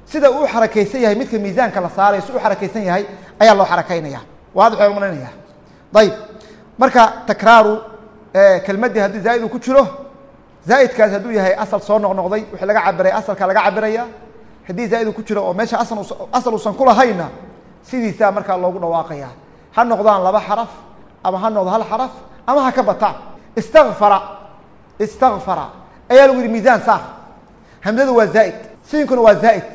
Sida uu xarakaysan yahay midka miisaanka la saarayo si u xarakaysan yahay ayaa loo xarakaynaya waadix baa marinaya ayib marka takraaru kelmaddii haddii zaa'id ku jiro zaa'idkaas hadduu yahay asal soo noqnoqday wixii laga cabiray asalka laga cabiraya haddii zaa'id ku jiro oo meesha asal uusan kulahayna sidiisaa markaa loogu dhawaaqaya ha noqdaan laba xaraf ama ha noqdo hal xaraf ama ha ka bataan. Istakfara istakfara ayaa lagu yihi miisaan saar. Hamdadu waa zaa'id siinkuna waa zaa'id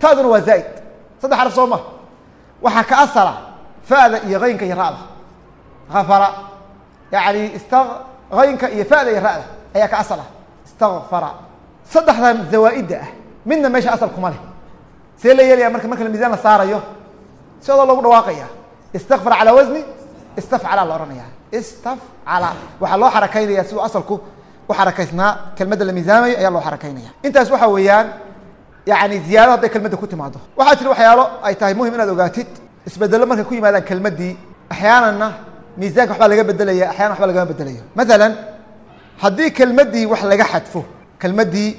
ta'duna waa zaa'id saddex xaraf soo ma. Waxaa ka asala fa'da iyo haynka iyo ra'da. Afara yani ista haynka iyo fa'da iyo ra'da ayaa ka asala istakfara saddexdan zawaa'idda ah midna meesha asal kuma leh. See la yeelaya marka marka miisaan la saarayo? Sidoo loogu dhawaaqaya? Istakfara calaa wasni istafcala la ohanaya istafcala. Waxaa loo xarakaynaya siduu asalku u xarakaysnaa. Kelmadda la miisaamayo ayaa loo xarakaynaya intaas waxa weeyaan yani ziyaado hadday kelmadda ku timaado waxaa jira waxyaalo ay tahay muhiim inaad ogaatid. Isbedelo markay ku yimaadaan kelmaddii axyaananna miisaanka waxbaa laga bedelaya axyanan waxba lagama bedelayo masalan haddii kelmaddii wax laga xadfo kelmaddii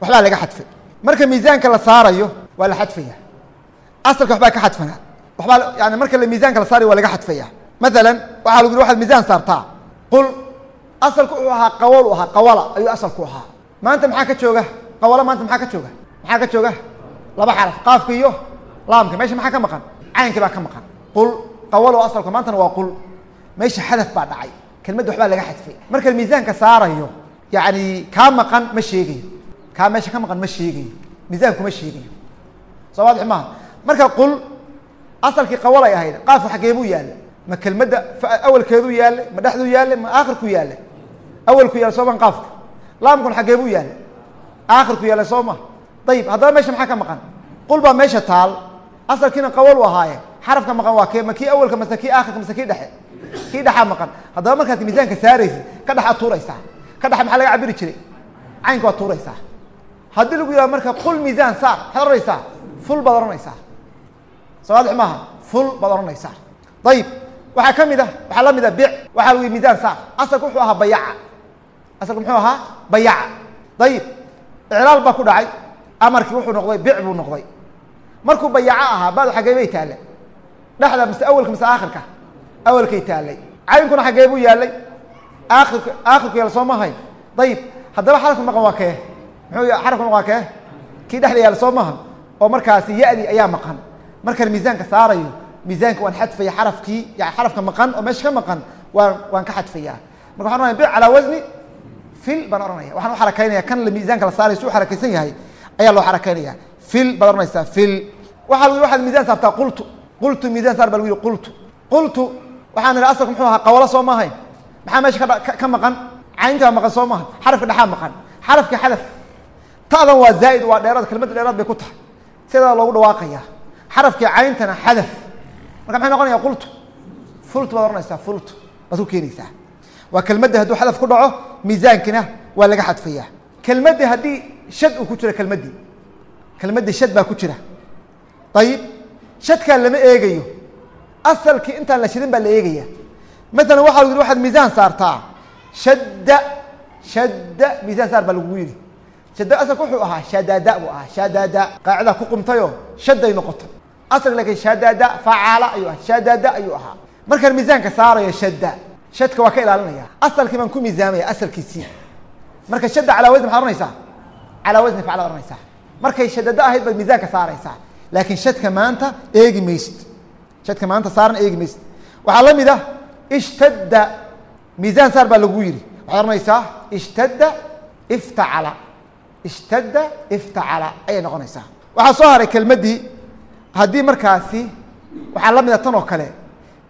waxbaa laga xadfay. Marka miisaanka la saarayo waa la xadfaya asalka waxbaa ka xadfaya waxbaa yani marka la miisaanka la saarayo waa laga xadfaya masalan waxaa lagu yiri waxaad miisaan saartaa. Qul asalku wuxuu ahaa qawal u ahaa qawala ayuu asalku ahaa. Maanta maxaa ka jooga? Qawala maanta maxaa ka jooga? Maxaa ka jooga? Laba xaraf qaafka iyo laamka. Meesha maxaa ka maqan? Caynkii baa ka maqan. Qul qawalo asalka maantana waa qul. Meesha xadaf baa dhacay kelmadda waxbaa laga xadfay. Marka miisaanka saarayo yani kaa maqan ma sheegayo. Kaa meesha ka maqan ma sheegayo. Miisaanku ma sheegayo. Soo waadix maaha marka qul asalkii qawalay ahayd qaafku xageebuu yaalla ma kelmadda awalkeeduu yaalle ma dhexduu yaalle ma aakhirku yaalle awalku yaalla sooban qaafka. Laamkun xaggee buu yaalla aakhirku yaalla soo ma. Ayib haddaba meesha maxaa ka maqan? Qul baa meesha taal. Asalkiina qawal u ahaaye xarafka maqan waa kee ma kii awalka mase kii aakhirka mase kii dhexe kii dhexaa maqan? Haddaba markaad miisaanka saaraysid ka dhex aad tuuraysaa. Ka dhexe maxaa laga cabiri jiray? Caynka waad tuuraysaa. Haddii lagu yihahdo marka qul miisaan saar maxaad ohanaysaa ful baad ohanaysaa sawaadix maaha ful baad ohanaysaa ayib waxaa ka mid a waxaa la mid a bic waxaa lagu yihi miisaan saar. Asalka wuxuu ahaa bayaca asalka muxuu ahaa bayaca ayib iclaal baa ku dhacay. Amarkii wuxuu noqday bic buu noqday. Markuu bayaco ahaa badu xaggee bay taallay. Dhexda mise awalka mise aakhirka awalkay taallay. Caynkuna xaggee buu yaallay. Aakhirka aakhirku yaalla soo mahay. Ayib haddaba xarafka maqan waa kee? Muxuu xarafka maqan waa kee? Kii dhexda yaalla soo maha oo markaasi ya-di ayaa maqan. Markaan miisaanka saarayo miisaanka waan xadfaya xarafkii yani xarafka maqan oo meesha ka maqan waan waan ka xadfaya marka waxan ohanaya bic calaa wasni fil baan ohanaya waxaan u xarakaynaya kan miisaanka la saaraya si u xarakaysan yahay ayaa loo xarakaynaya. Fil baad ohanaysaa fil. Waxa l waxaad miisaan saartaa qultu. Qultu miisaan saar ba lagu yihi qultu. Qultu waxaan idhi asalka muxuu ahaa qawalo soo maahayn? Maxaa meesha ka ka maqan? Cayntaa maqan soo maaha? Xarafka dhexaa maqan. Xarafka xadaf. Ta'dan waa zaa'id waa dheeraad kelmadda dheeraad bay ku tahay. Sidaa loogu dhawaaqaya xarafkii cayntana xadaf. Marka maxay noqonaya qultu? Fultu baad ohanaysaa fultu. Baad ku keenaysaa. Waa kelmadda hadduu xadaf ku dhaco miisaankina waa laga xadfaya kelmaddi haddii shad uu ku jiro kelmaddii. Kelmaddii shad baa ku jira. Ayib shadkaa lama eegayo asalkii intaan la shidin baa la eegaya. Masalan waxa lagu yihi waxaad miisaan saartaa. Shadda shadda miisaan saar baa lagugu yidhi. Shadda asalka wuxuu ahaa shadada buu ahaa. Shadada qaacidaa ku qumtayoo shadday noqotay asalka laakiin shadada facaala ayuu ahaa. Shadada ayuu ahaa. Markaan miisaanka saarayo shadda shadka waa ka ilaalinaya. Asalkii baan ku miisaamaya asalkiisii. Marka shadda calaa wasni maxaad ohanaysaa calaa wasni faclaad ohanaysaa markay shadado ahayd baad miisaanka saaraysaa. Laakiin shadka maanta eegi maysid shadka maanta saaran eegi maysid. Waxaa la mid ah ishtadda miisaan saar baa lagu yidhi. Waxaad ohanaysaa ishtadda iftacala. Ishtadda iftacala ayay noqonaysaa. Waxaa soo haray kelmaddii. Haddii markaasi waxaa la mid a tan oo kale.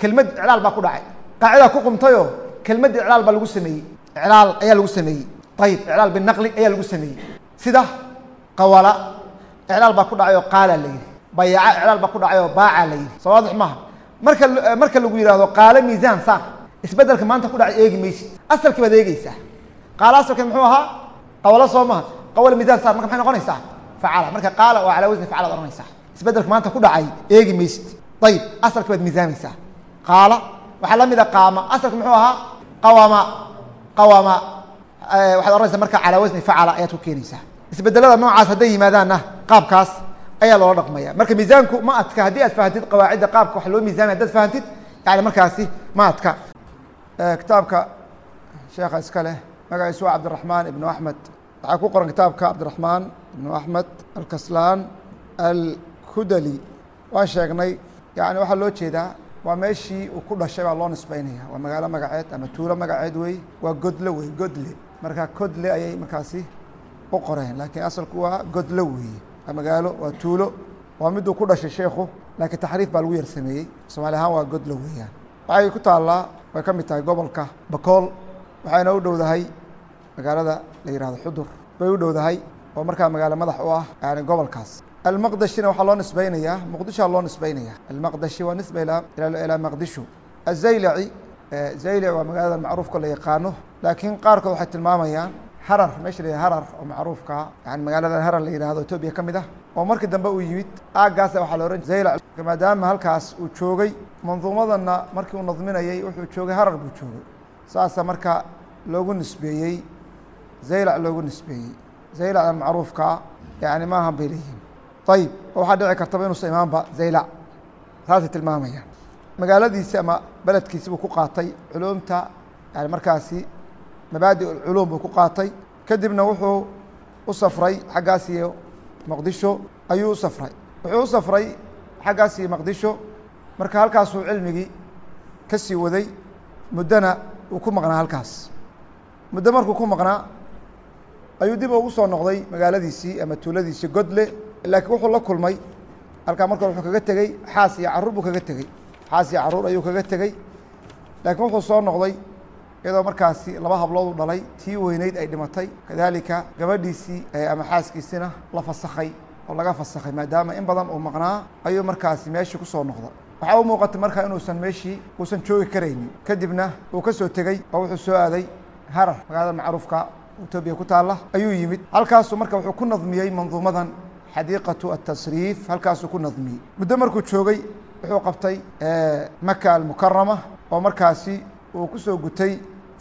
Kelmad iclaal baa ku dhacay. Qaacidaa ku qumtayoo kelmadda iclaal baa lagu sameeyey. Iclaal ayaa lagu sameeyey. Ayib iclaal binaqli ayaa lagu sameeyey. Sida qawala iclaal baa ku dhacay oo qaala la yidhi bayaca iclaal baa ku dhacay oo baaca la yidhi. Soo waadix marka marka lagu yidhahdo qaalo miisaan saar isbeddelka maanta ku dhacay eegi maysid. Asalkii baad eegeysaa qaala asalkeed muxuu ahaa? Qawalo soo maha. Qawala miisaan saar marka maxay noqonaysaa? Facala marka qaala oo calaa wasni facalaad ohanaysaa isbeddelka maanta ku dhacay eegi maysid. Ayib asalkii baad miisaamaysaa qaala waxaa la mid a qaama. Asalka muxuu ahaa? Qawama. Qawama. Waxaad ohanaysaa marka calaa wasni facala ayaad ku keenaysaa. Isbedelada noocaas hadday yimaadaanna qaabkaas ayaa loola dhaqmaya. Marka miisaanku ma adka haddii aad fahamtid qawaacidda qaabka wax loo miisaamay hadaad fahamtid yani markaasi ma adka. Kitaabka sheekha iska leh magaciisu waa cabdiraxmaan ibnu axmed. Waxaa ku qoran kitaabka cabdiraxmaan ibnu axmed alkaslaan alkudali. Waan sheegnay yani waxaa loo jeedaa waa meeshii uu ku dhashay baa loo nisbeynaya waa magaalo magaceed ama tuulo magaceed wey waa godlo wey godle marka kodle ayay markaasi u qoreen laakiin asalku waa godlo weeye waa magaalo waa tuulo waa miduu ku dhashay sheikhu laakiin taxriif baa lagu yar sameeyey. Soomaali ahaan waa godlo weeyaan. Waxay ku taallaa way ka mid tahay gobolka bakool waxayna u dhowdahay magaalada la yihahdo xudur. Bay u dhowdahay oo markaa magaalo madax u ah yani gobolkaas. Almaqdashina waxaa loo nisbeynayaa muqdishoa loo nisbeynaya almaqdashi waa nisba ilaa maqdishu. Azaylaci zaylac waa magaalada macruufka la yaqaano laakiin qaarkood waxay tilmaamayaan harar meesha la harar oo macruufkaa yani magaalada harar la yihahdo etoobiya ka mid ah oo markii dambe uu yimid aaggaasa waxaa la ohan zaylac maadaama halkaas uu joogay manduumadana markii uu nadminayey wuxuu joogay harar buu joogay. Saasa marka loogu nisbeeyey zaylac loogu nisbeeyey. Zaylacda macruufkaa yani maahan bay leeyihiin ayib waxaa dhici kartaba inuusa imaanba zaylac saasay tilmaamayaan magaaladiisi ama beledkiisi buu ku qaatay culuumta yani markaasi mabaadi culuum buu ku qaatay. Kadibna wuxuu u safray xaggaas iyo maqdisho ayuu u safray. Wuxuu u safray xaggaas iyo maqdisho marka halkaasuu cilmigii ka sii waday muddona uu ku maqnaa halkaas. Muddo markuu ku maqnaa ayuu dib ugu soo noqday magaaladiisii ama tuuladiisii godle laakiin wuxuu la kulmay halkaa marka wuxuu kaga tegey xaas iyo carruur buu kaga tegey xaas iyo carruur ayuu kaga tegey laakiin wuxuu soo noqday iyadoo markaasi laba hablood u dhalay tii weyneyd ay dhimatay. Kadalika gabadhiisii ama xaaskiisina la fasakhay oo laga fasakhay maadaama in badan uu maqnaa ayuu markaasi meeshii ku soo noqda waxaa u muuqatay markaa inuusan meeshii uusan joogi karaynin. Kadibna uu ka soo tegey oo wuxuu soo aaday harar magaalada macruufka etoobiya ku taalla ayuu yimid. Halkaasuu marka wuxuu ku nadmiyey manduumadan xadiiqatu atasriif halkaasuu ku nadmiyey muddo markuu joogay wuxuu qabtay maka almukarama oo markaasi uu ku soo gutay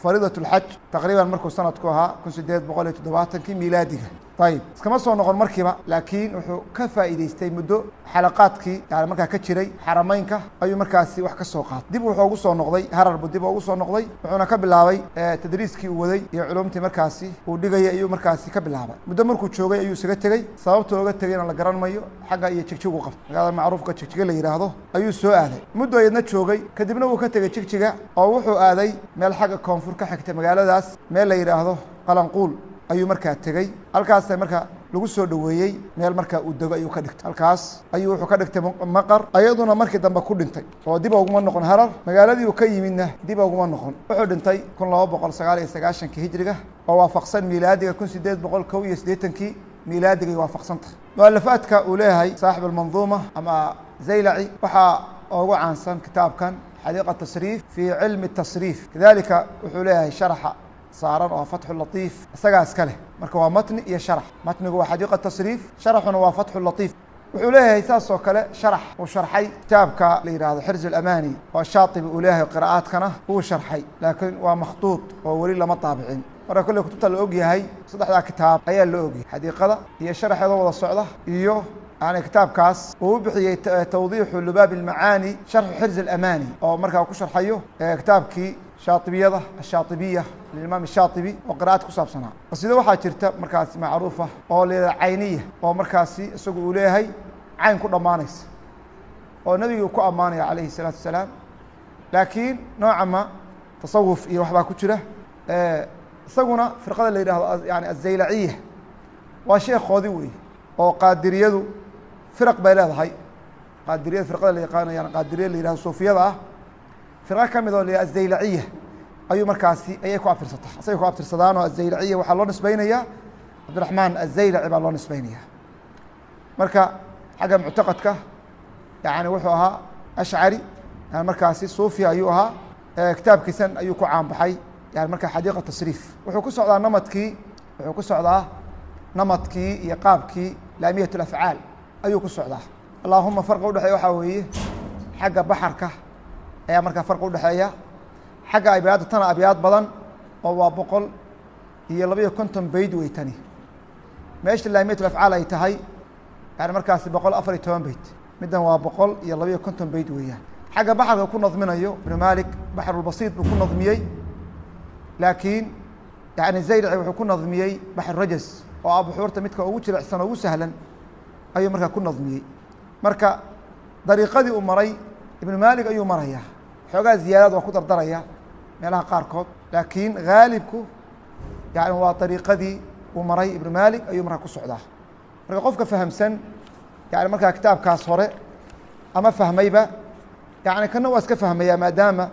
fariidat اlxaj taqriiban markuu sanadku ahaa kun sideed boqol iyo toddobaatankii miilaadiga ayib iskama soo noqon markiiba laakiin wuxuu ka faa'iideystay muddo xalaqaadkii yani markaa ka jiray xarameynka ayuu markaasi wax ka soo qaatay. Dib wuxuu ugu soo noqday harar buu dib ugu soo noqday wuxuuna ka bilaabay tadriiskii uu waday iyo culumtii markaasi uu dhigayay ayuu markaasi ka bilaabay. Muddo markuu joogay ayuu isaga tegey sababta oga tegeyna la garan mayo xagga iyo jigjig u qabtay magaalada macruufka jigjiga la yidhaahdo ayuu soo aaday. Muddo ayadna joogay kadibna wuu ka tegey jigjiga oo wuxuu aaday meel xagga koonfur ka xigtay magaaladaas meel la yidhaahdo qalanquul ayuu markaa tegey halkaasa marka lagu soo dhoweeyey meel markaa uu dego ayuu ka dhigtay. Halkaas ayuu wuxuu ka dhigtay maqar. Ayaduna markii dambe ku dhintay oo dib oguma noqon harar. Magaaladii uu ka yimidna dib oguma noqon. Wuxuu dhintay kun laba boqol sagaal iyo sagaashankii hijriga oo waafaqsan miilaadiga kun sideed boqol kow iyo siddeetankii miilaadigay waafaqsantahay mualafaadka uu leeyahay saaxib almanduuma ama zaylaci waxaa ugu caansan kitaabkan xadiiqa tasriif fii cilmi tasriif. Kadalika wuxuu leeyahay sharaxa saaran oo fatxu latiif isagaa iska leh. Marka waa matni iyo sharax. Matnigu waa xadiiqa tasriif sharaxuna waa fatxu latiif. Wuxuu leeyahay saas oo kale sharax uu sharxay kitaabka la yidhaahdo xirz alamaani oo shaatibi uu leeyahay qira'aadkana wuu sharxay laakiin waa makhduud oo weli lama taabicin. Marka kolley kutubta la og yahay saddexdaa kitaab ayaa loo ogyahay xadiiqada iyo sharaxeeda wada socda iyo yani kitaabkaas uu u bixiyey tawdiixu lubaab almacaani sharxu xirz alamaani oo markaa ku sharxayo kitaabkii shaatibiyada ashaatibiya limaam shaatibi oo qira'aad ku saabsanaa qasido waxaa jirta markaasi macruufa oo leedaha cayniya oo markaasi isagu uu leeyahay cayn ku dhammaanaysa oo nebigii ku ammaanaya calayhi الsalaatu wasalaam laakiin nooca ma tasawuf iyo waxbaa ku jira isaguna firqada la yidhahdo yani azaylaciya waa sheekoodi wey oo qaadiriyadu firaq bay leedahay. Qaadiriyada firqada la yaqaano yani qaadiriya la yihahdo suufiyada ah firqa ka mid oo la azaylaciya ayuu markaasi ayay ku abtirsataa. Asagay ku abtirsadaan oo azaylaciya waxaa loo nisbeynayaa cabdiraxmaan azaylaci baa loo nisbeynaya marka xagga muctaqadka yani wuxuu ahaa ashcari yani markaasi suufiya ayuu ahaa kitaabkiisan ayuu ku caanbaxay yani marka xadiiqa tasriif. Wuxuu ku socdaa namadkii wuxuu ku socdaa namadkii iyo qaabkii laamiyat اlafcaal ayuu ku socdaa. Allahuma farqa udhexeeya waxaa weeye xagga baxarka ayaa markaa farqi udhexeeya xagga abyaadda tana abyaad badan oo waa boqol iyo labaiyo konton beyd wey tani. Meesha laamiyat afcaal ay tahay yani markaasi boqol afar iyo toban beyd middan waa boqol iyo labaiyo konton beyd weeyaan. Xagga baxarka ku nadminayo ibnu malik baxrulbasiid buu ku nadmiyey laakiin yani zaylaci wuxuu ku nadmiyey baxr rajas oo ah buxuurta midka ugu jilicsan oo ugu sahlan ayuu markaa ku nadmiyey marka dariiqadii uu maray ibnu malik ayuu maraya xoogaa ziyaadaad waan ku dardaraya meelaha qaarkood. Laakiin haalibku yani waa ariiqadii uu maray ibnu malik ayuu markaa ku socdaa. Marka qofka fahamsan yani markaa kitaabkaas hore ama fahmayba yani kana waa iska fahmaya maadaama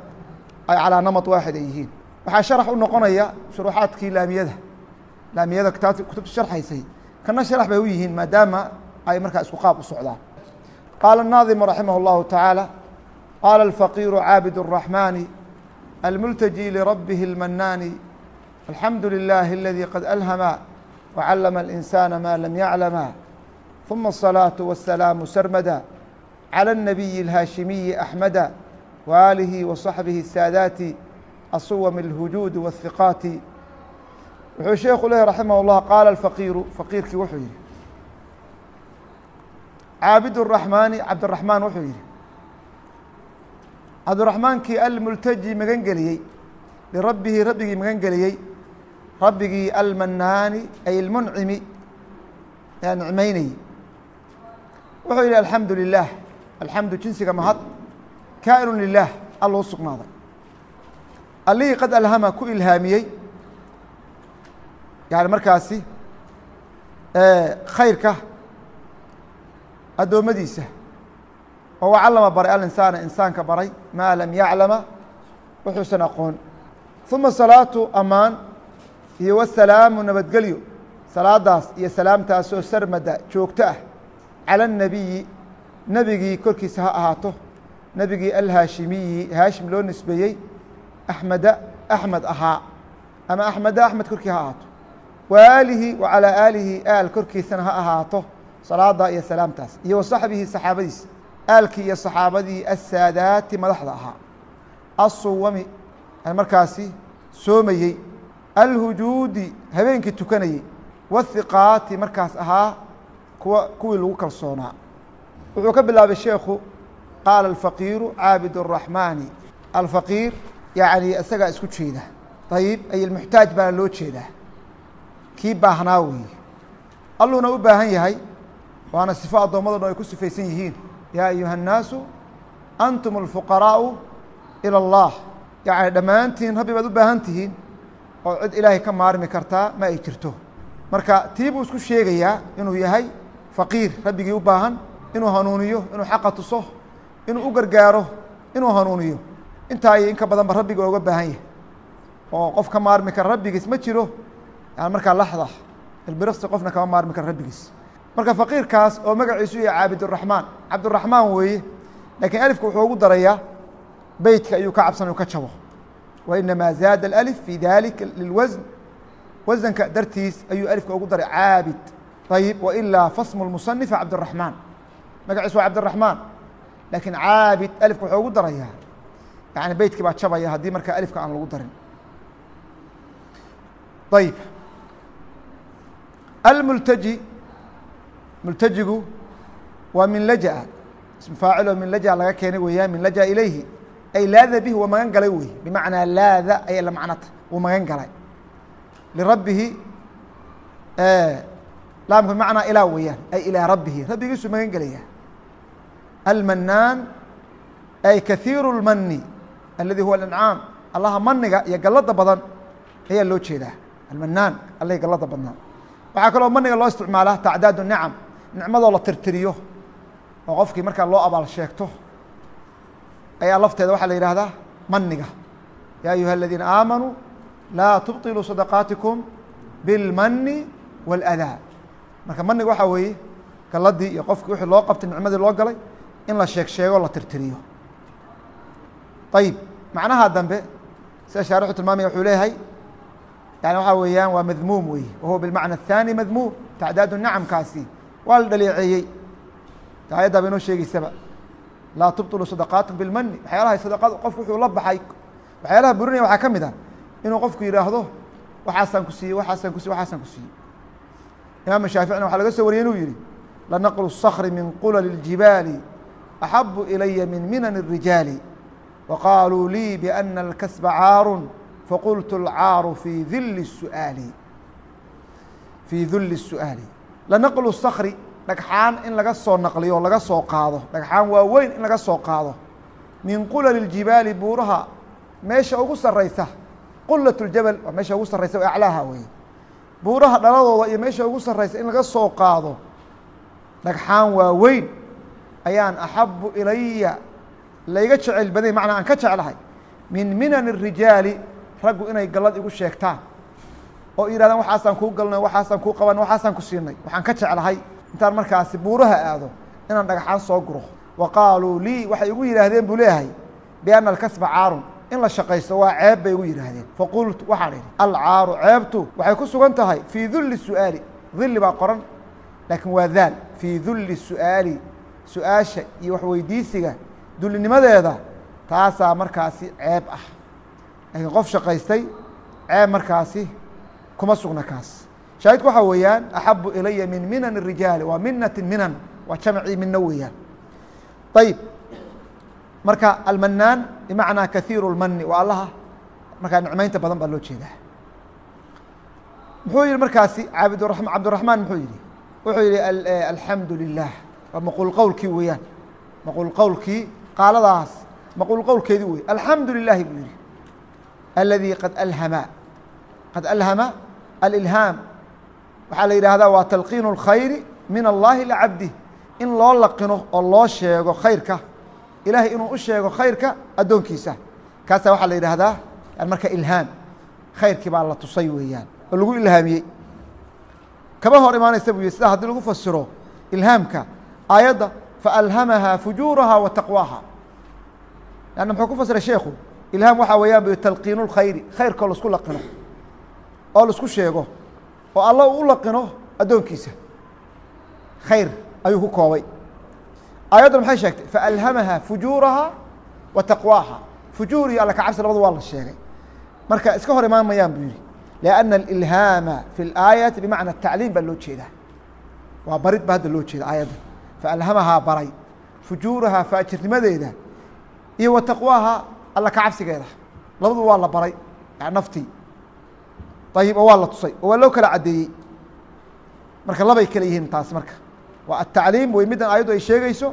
ay calaa namad waaxid ay yihiin. Waxaa sharax u noqonaya shuruuxaadkii laamiyada. Laamiyada kitaabta kutubta sharxaysay. Kana sharax bay u yihiin maadaama ay markaa isku qaab u socdaan. Qaala naadimu raximah اllahu tacaala qaala الfaqiru caabid الرaحmani almultaji lirabih الmanaani alxamdu lilahi اladي qad alhama wcalama الإnsana ma lam yaclama ثuma الصalaaةu والsalaamu sarmada عlى الnabiyi الhaashimiyi أxmada وآlihi وصaxbihi الsaadaati aswm الhujuudi والhiqaati wuxuu sheekhu lehi raximah الlah qaala الfaqiiru faqiirkii wuxuu yihi caabid الرaحmaani cabdالرaحmaan wuxuu yihi cabdiraحmaankii almultaji magan geliyey lirabbihi rabbigii magan geliyey rabbigii almanaani ay اlmuncimi ee nicmeynayey wuxuu yihi alxamdu lilah alxamdu jinsiga mahad kaa'inu lilah alla u sugnaaday allihii qad alhama ku ilhaamiyey yani markaasi khayrka addoommadiisa oo wacallama baray alinsaana insaanka baray maa lam yaclama wuxuusan aqoon. Uma salaatu amaan iyo wasalaamu nabadgelyo. Salaadaas iyo salaamtaasoo sarmada joogto ah cala الnabiyi nebigii korkiisa ha ahaato. Nebigii alhaashimiyi haashim loo nisbeeyey axmeda axmed ahaa ama axmeda axmed korkii ha ahaato. Wa aalihi wa calaa aalihi aal korkiisana ha ahaato. Salaada iyo salaamtaas iyo wa saxbihi saxaabadiisa aalkii iyo saxaabadii asaadaati madaxda ahaa. Asuwami markaasi soomayey. Alhujuudi habeenkii tukanayey. Wahiqaati markaas ahaa kuwa kuwii lagu kalsoonaa. Wuxuu ka bilaabay sheekhu qaala alfaqiiru caabid الraxmaani alfaqiir yacni isagaa isku jeeda. Ayib ay almuxtaaj baana loo jeedaa kii baahnaa weeye. Alluuna u baahan yahay waana sifo addoommadoo dhan ay ku sifaysan yihiin yaa ayuha الnaasu antum اlfuqaraa'u ilى اllah yacni dhammaantiin rabbi baad u baahan tihiin oo cid ilaahay ka maarmi kartaa ma ay jirto marka tii buu isku sheegayaa inuu yahay faqiir rabbigii u baahan inuu hanuuniyo inuu xaqa tuso inuu u gargaaro inuu hanuuniyo intaa iyo inka badanba rabbiga ooga baahan yahay oo qof ka maarmi kara rabbigiis ma jiro yani markaa laxda ilbiriksi qofna kama maarmi kara rabbigiis marka faqiirkaas oo magaciisu yahay caabiduraxmaan cabduraxmaan weeye laakiin alifka wuxuu ugu darayaa beytka ayuu ka cabsan uu ka jabo. Wa inamaa zaada alif fi dalika lilwasn wasanka dartiis ayuu alifka ugu daray caabid. Ayib wailaa fasmu lmusanifa cabdiraxmaan magaciisu waa cabdiraxmaan laakiin caabid alifka wuxuu ugu darayaa. Yani beytkii baa jabaya haddii markaa alifka aan lagu darin. Ayib almultaji multajigu waa min laja ism faacil oo min laja laga keenay weeyaan min laja ilayhi ay laada bihi waa magan galay wey bimacnaa laada ayay la macnata wuu magan galay. Lirabbihi laamka bimacnaa ilaa weeyaan ay ilaa rabbihi rabbigiisuu magan gelaya almanaan ay kahiiru اlmani aladi huwa alancaam allaha maniga iyo gallada badan ayaa loo jeedaa. Almanaan allahi gallada badnaa. Waxaa kaloo maniga loo isticmaalaa tacdaad nicam nicmadoo la tirtiriyo oo qofkii markaa loo abaal sheegto ayaa lafteeda waxaa la yihahdaa maniga ya ayuha aladiina aamanuu laa tubطiluu sadaqaatikum biاlmani wاlأdaa marka maniga waxaa weeye galladii iyo qofkii wixii loo qabtay nicmadii loo galay in la sheeg sheego la tirtiriyo ayib macnaha dambe sida shaarixu tilmaamaya wuxuu leeyahay yani waxaa weeyaan waa madmuum weeye wahuwa bilmacna الthaani madmuum tacdaadu nicamkaasi waa la dhaleeceeyey aayaddaa ba inoo sheegeysaba laa tubطiluu sadaqaatkum bilmani waxyaalaha sadaqad qofku wuxuu la baxay waxyaalaha burinaya waxaa ka mid ah inuu qofku yidhaahdo waxaasaan ku siiyey waxaasaan ku siye waxaasaan ku siiyey imaam shaaficina waxaa laga soo wariyey inuu yihi lanaqlu الskri min qulali الjibaali axabu ilaya min minan الrijaali waqaaluu lii biana اlkasba caaru faqultu اlcaaru fii dili الsuaali fii duli الsu'aali lanaqlu sakri dhagxaan in laga soo naqliyo laga soo qaado. Dhagxaan waaweyn in laga soo qaado. Min qulali ljibaali buuraha meesha ugu sarraysa qulat ljabal waa meesha ugu sarraysa oo aclaaha weye buuraha dhaladooda iyo meesha ugu sarraysa in laga soo qaado dhagxaan waaweyn ayaan axabu ilaya layga jecel badany macnaa aan ka jeclahay min minan الrijaali raggu inay galad igu sheegtaan oo yihahdaan waxaasaan kuu galnay waxaasaan kuu qabanay waxaasaan ku siinay. Waxaan ka jeclahay intaan markaasi buuraha aado inaan dhagxaan soo guro. Wa qaaluu lii waxay igu yidhaahdeen buu leeyahay biana alkasba caarun in la shaqaysto waa ceeb bay igu yidhaahdeen. Faqultu waxaan idhi alcaaru ceebtu waxay ku sugan tahay fii duli su'aali. Dili baa qoran laakiin waa daal fii duli su'aali su'aasha iyo waxweydiisiga dulinimadeeda taasaa markaasi ceeb ah. Laakiin qof shaqaystay ceeb markaasi kuma sugna kaas shaahidku waxaa weeyaan axabu ilaya min minan الrijaali waa minati minan waa jamcii mino weeyaan ayib marka almanaan bimacnaa kahiiru اlmani waa allaha markaa nicmeynta badan baa loo jeedaa muxuu yihi markaasi caabd cabdiraحmaan muxuu yihi wuxuu yihi alxamdu lilah waa maquul qowlkii weeyaan maquul qowlkii qaaladaas maquul qowlkeedii wey alxamdu lilahi buu yihi aladi qad alhama qad alhama alilhaam waxaa la yidhaahdaa waa talqiinu اlkhayri min allahi lcabdih in loo laqino oo loo sheego khayrka ilahay inuu u sheego khayrka addoonkiisa. Kaasaa waxaa la yidhaahdaa marka ilhaam khayrkii baa la tusay weeyaan oo lagu ilhaamiyey. Kama hor imaanaysa buu yihi sida haddii lagu fasiro ilhaamka aayadda faalhamaha fujuuraha wa taqwaaha. Lanna muxuu ku fasiray sheekhu ilhaam waxaa weeyaan bu talqiinu lkhayri khayrkoo la isku laqino oo la isku sheego oo alla u laqino addoonkiisa. Khayr ayuu ku koobay. Aayaddan maxay sheegtay? Faalhamaha fujuuraha wa taqwaaha. Fujuur iyo alla kacabsi labadu waa la sheegay. Marka iska hor imaan mayaan buu yihi lianna alilhaama fi اlaayati bimacna tacliim baa loo jeedaa. Waa barid ba hadda loo jeeda aayadda. Faalhamahaa baray. Fujuuraha faajirnimadeeda iyo wa taqwaaha alla labadu waa la baray naftii ayib oo waa la tusay oo waa loo kala caddeeyey marka labay kala yihiin taas marka waa atacliim wey middan aayaddu ay sheegayso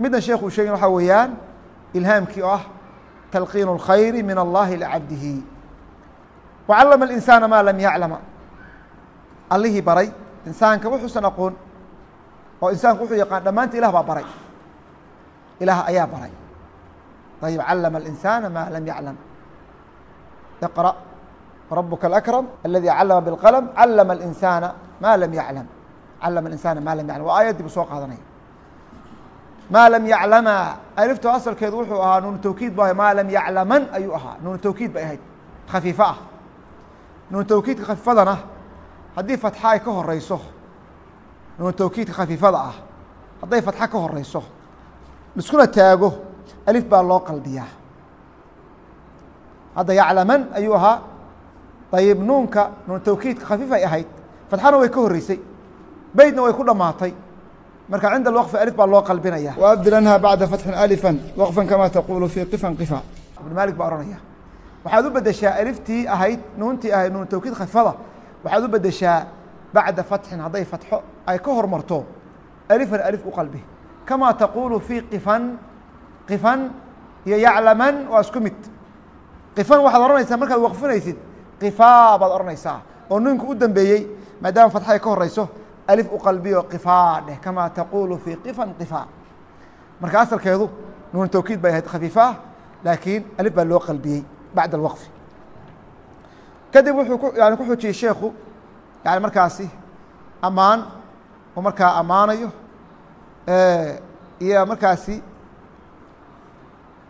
middan sheekhu uu sheegay waxaa weeyaan ilhaamkii oo ah talqiin اlkhayri min allahi licabdihi wacallama اlinsaana maa lam yaclama allihii baray insaanka wuxuusan aqoon oo insaanku wuxuu yaqaan dhammaanta ilah baa baray ilaah ayaa baray ayib callama اlinsaana maa lam yaclam iqra rabuka alakram aladi callama biاlqalm callama اlinsaana maa lam yaclam callama insaana maa lam yaclam waa buu soo qaadanaya maa lam yaclama alifto asalkeedu wuxuu ahaa nuunu tawkiid ba maa lam yaclaman ayuu ahaa nuunu tawkiid bay ahayd khafiifo ah nuunu tawkiidka khafiifadana haddii fatxa ay ka horeyso nuunu tawkiidka khafiifada ah hadday fatxa ka horeyso liskuna taago alif baa loo qalbiyaa hadda yaclaman ayuu ahaa ayib nuunka nuunu tawkiidka khafiif ay ahayd fatxana way ka horeysay beydna way ku dhamaatay marka cinda alwqfi alif baa loo qalbinaya waabdilanha bacda fatxin alifan waqfan kama taqulu fi qifan qifa ibn malik baa ohanaya waxaad u bedeshaa aliftii ahayd nuuntii ahayd nuun tawkiid khafifada waxaad u bedeshaa bacda fatxin hadday fatxo ay ka hormarto alifan alif u qalbi kamaa taqulu fi qifan qifan iyo yaclaman waa isku mid qifan waxaad ohanaysaa markaad waqfinaysid qifaa baad ohanaysaa oo nuunka u dambeeyey maadaama fatxa ay ka horeyso alif u qalbiyo qifaa dheh kamaa taqulu fi qifan qifaa marka asalkeedu nuun tawkiid bay ahayd khafiifa ah laakiin alif baa loo qalbiyey bacda alwaqfi. Kadib wuxuu yani ku xujiyey sheekhu yani markaasi ammaan uu markaa ammaanayo iyo markaasi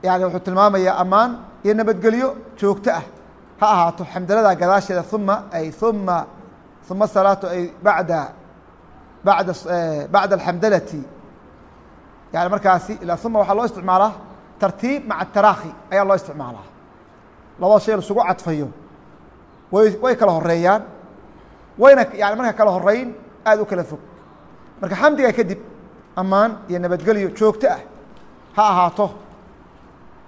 yani wuxuu tilmaamayaa ammaan iyo nabadgelyo joogto ah ha ahaato xamdalada gadaasheeda uma ay uma uma salaatu ay bacda bacda bacda alxamdalati. Yani markaasi ilaa uma waxaa loo isticmaalaa tartiib maca taraakhi ayaa loo isticmaalaa. Labada shay laisugu cadfayo. Way way kala horeeyaan wayna yani marka kala horeyn aada u kala fog. Marka xamdiga kadib ammaan iyo nabadgelyo joogto ah ha ahaato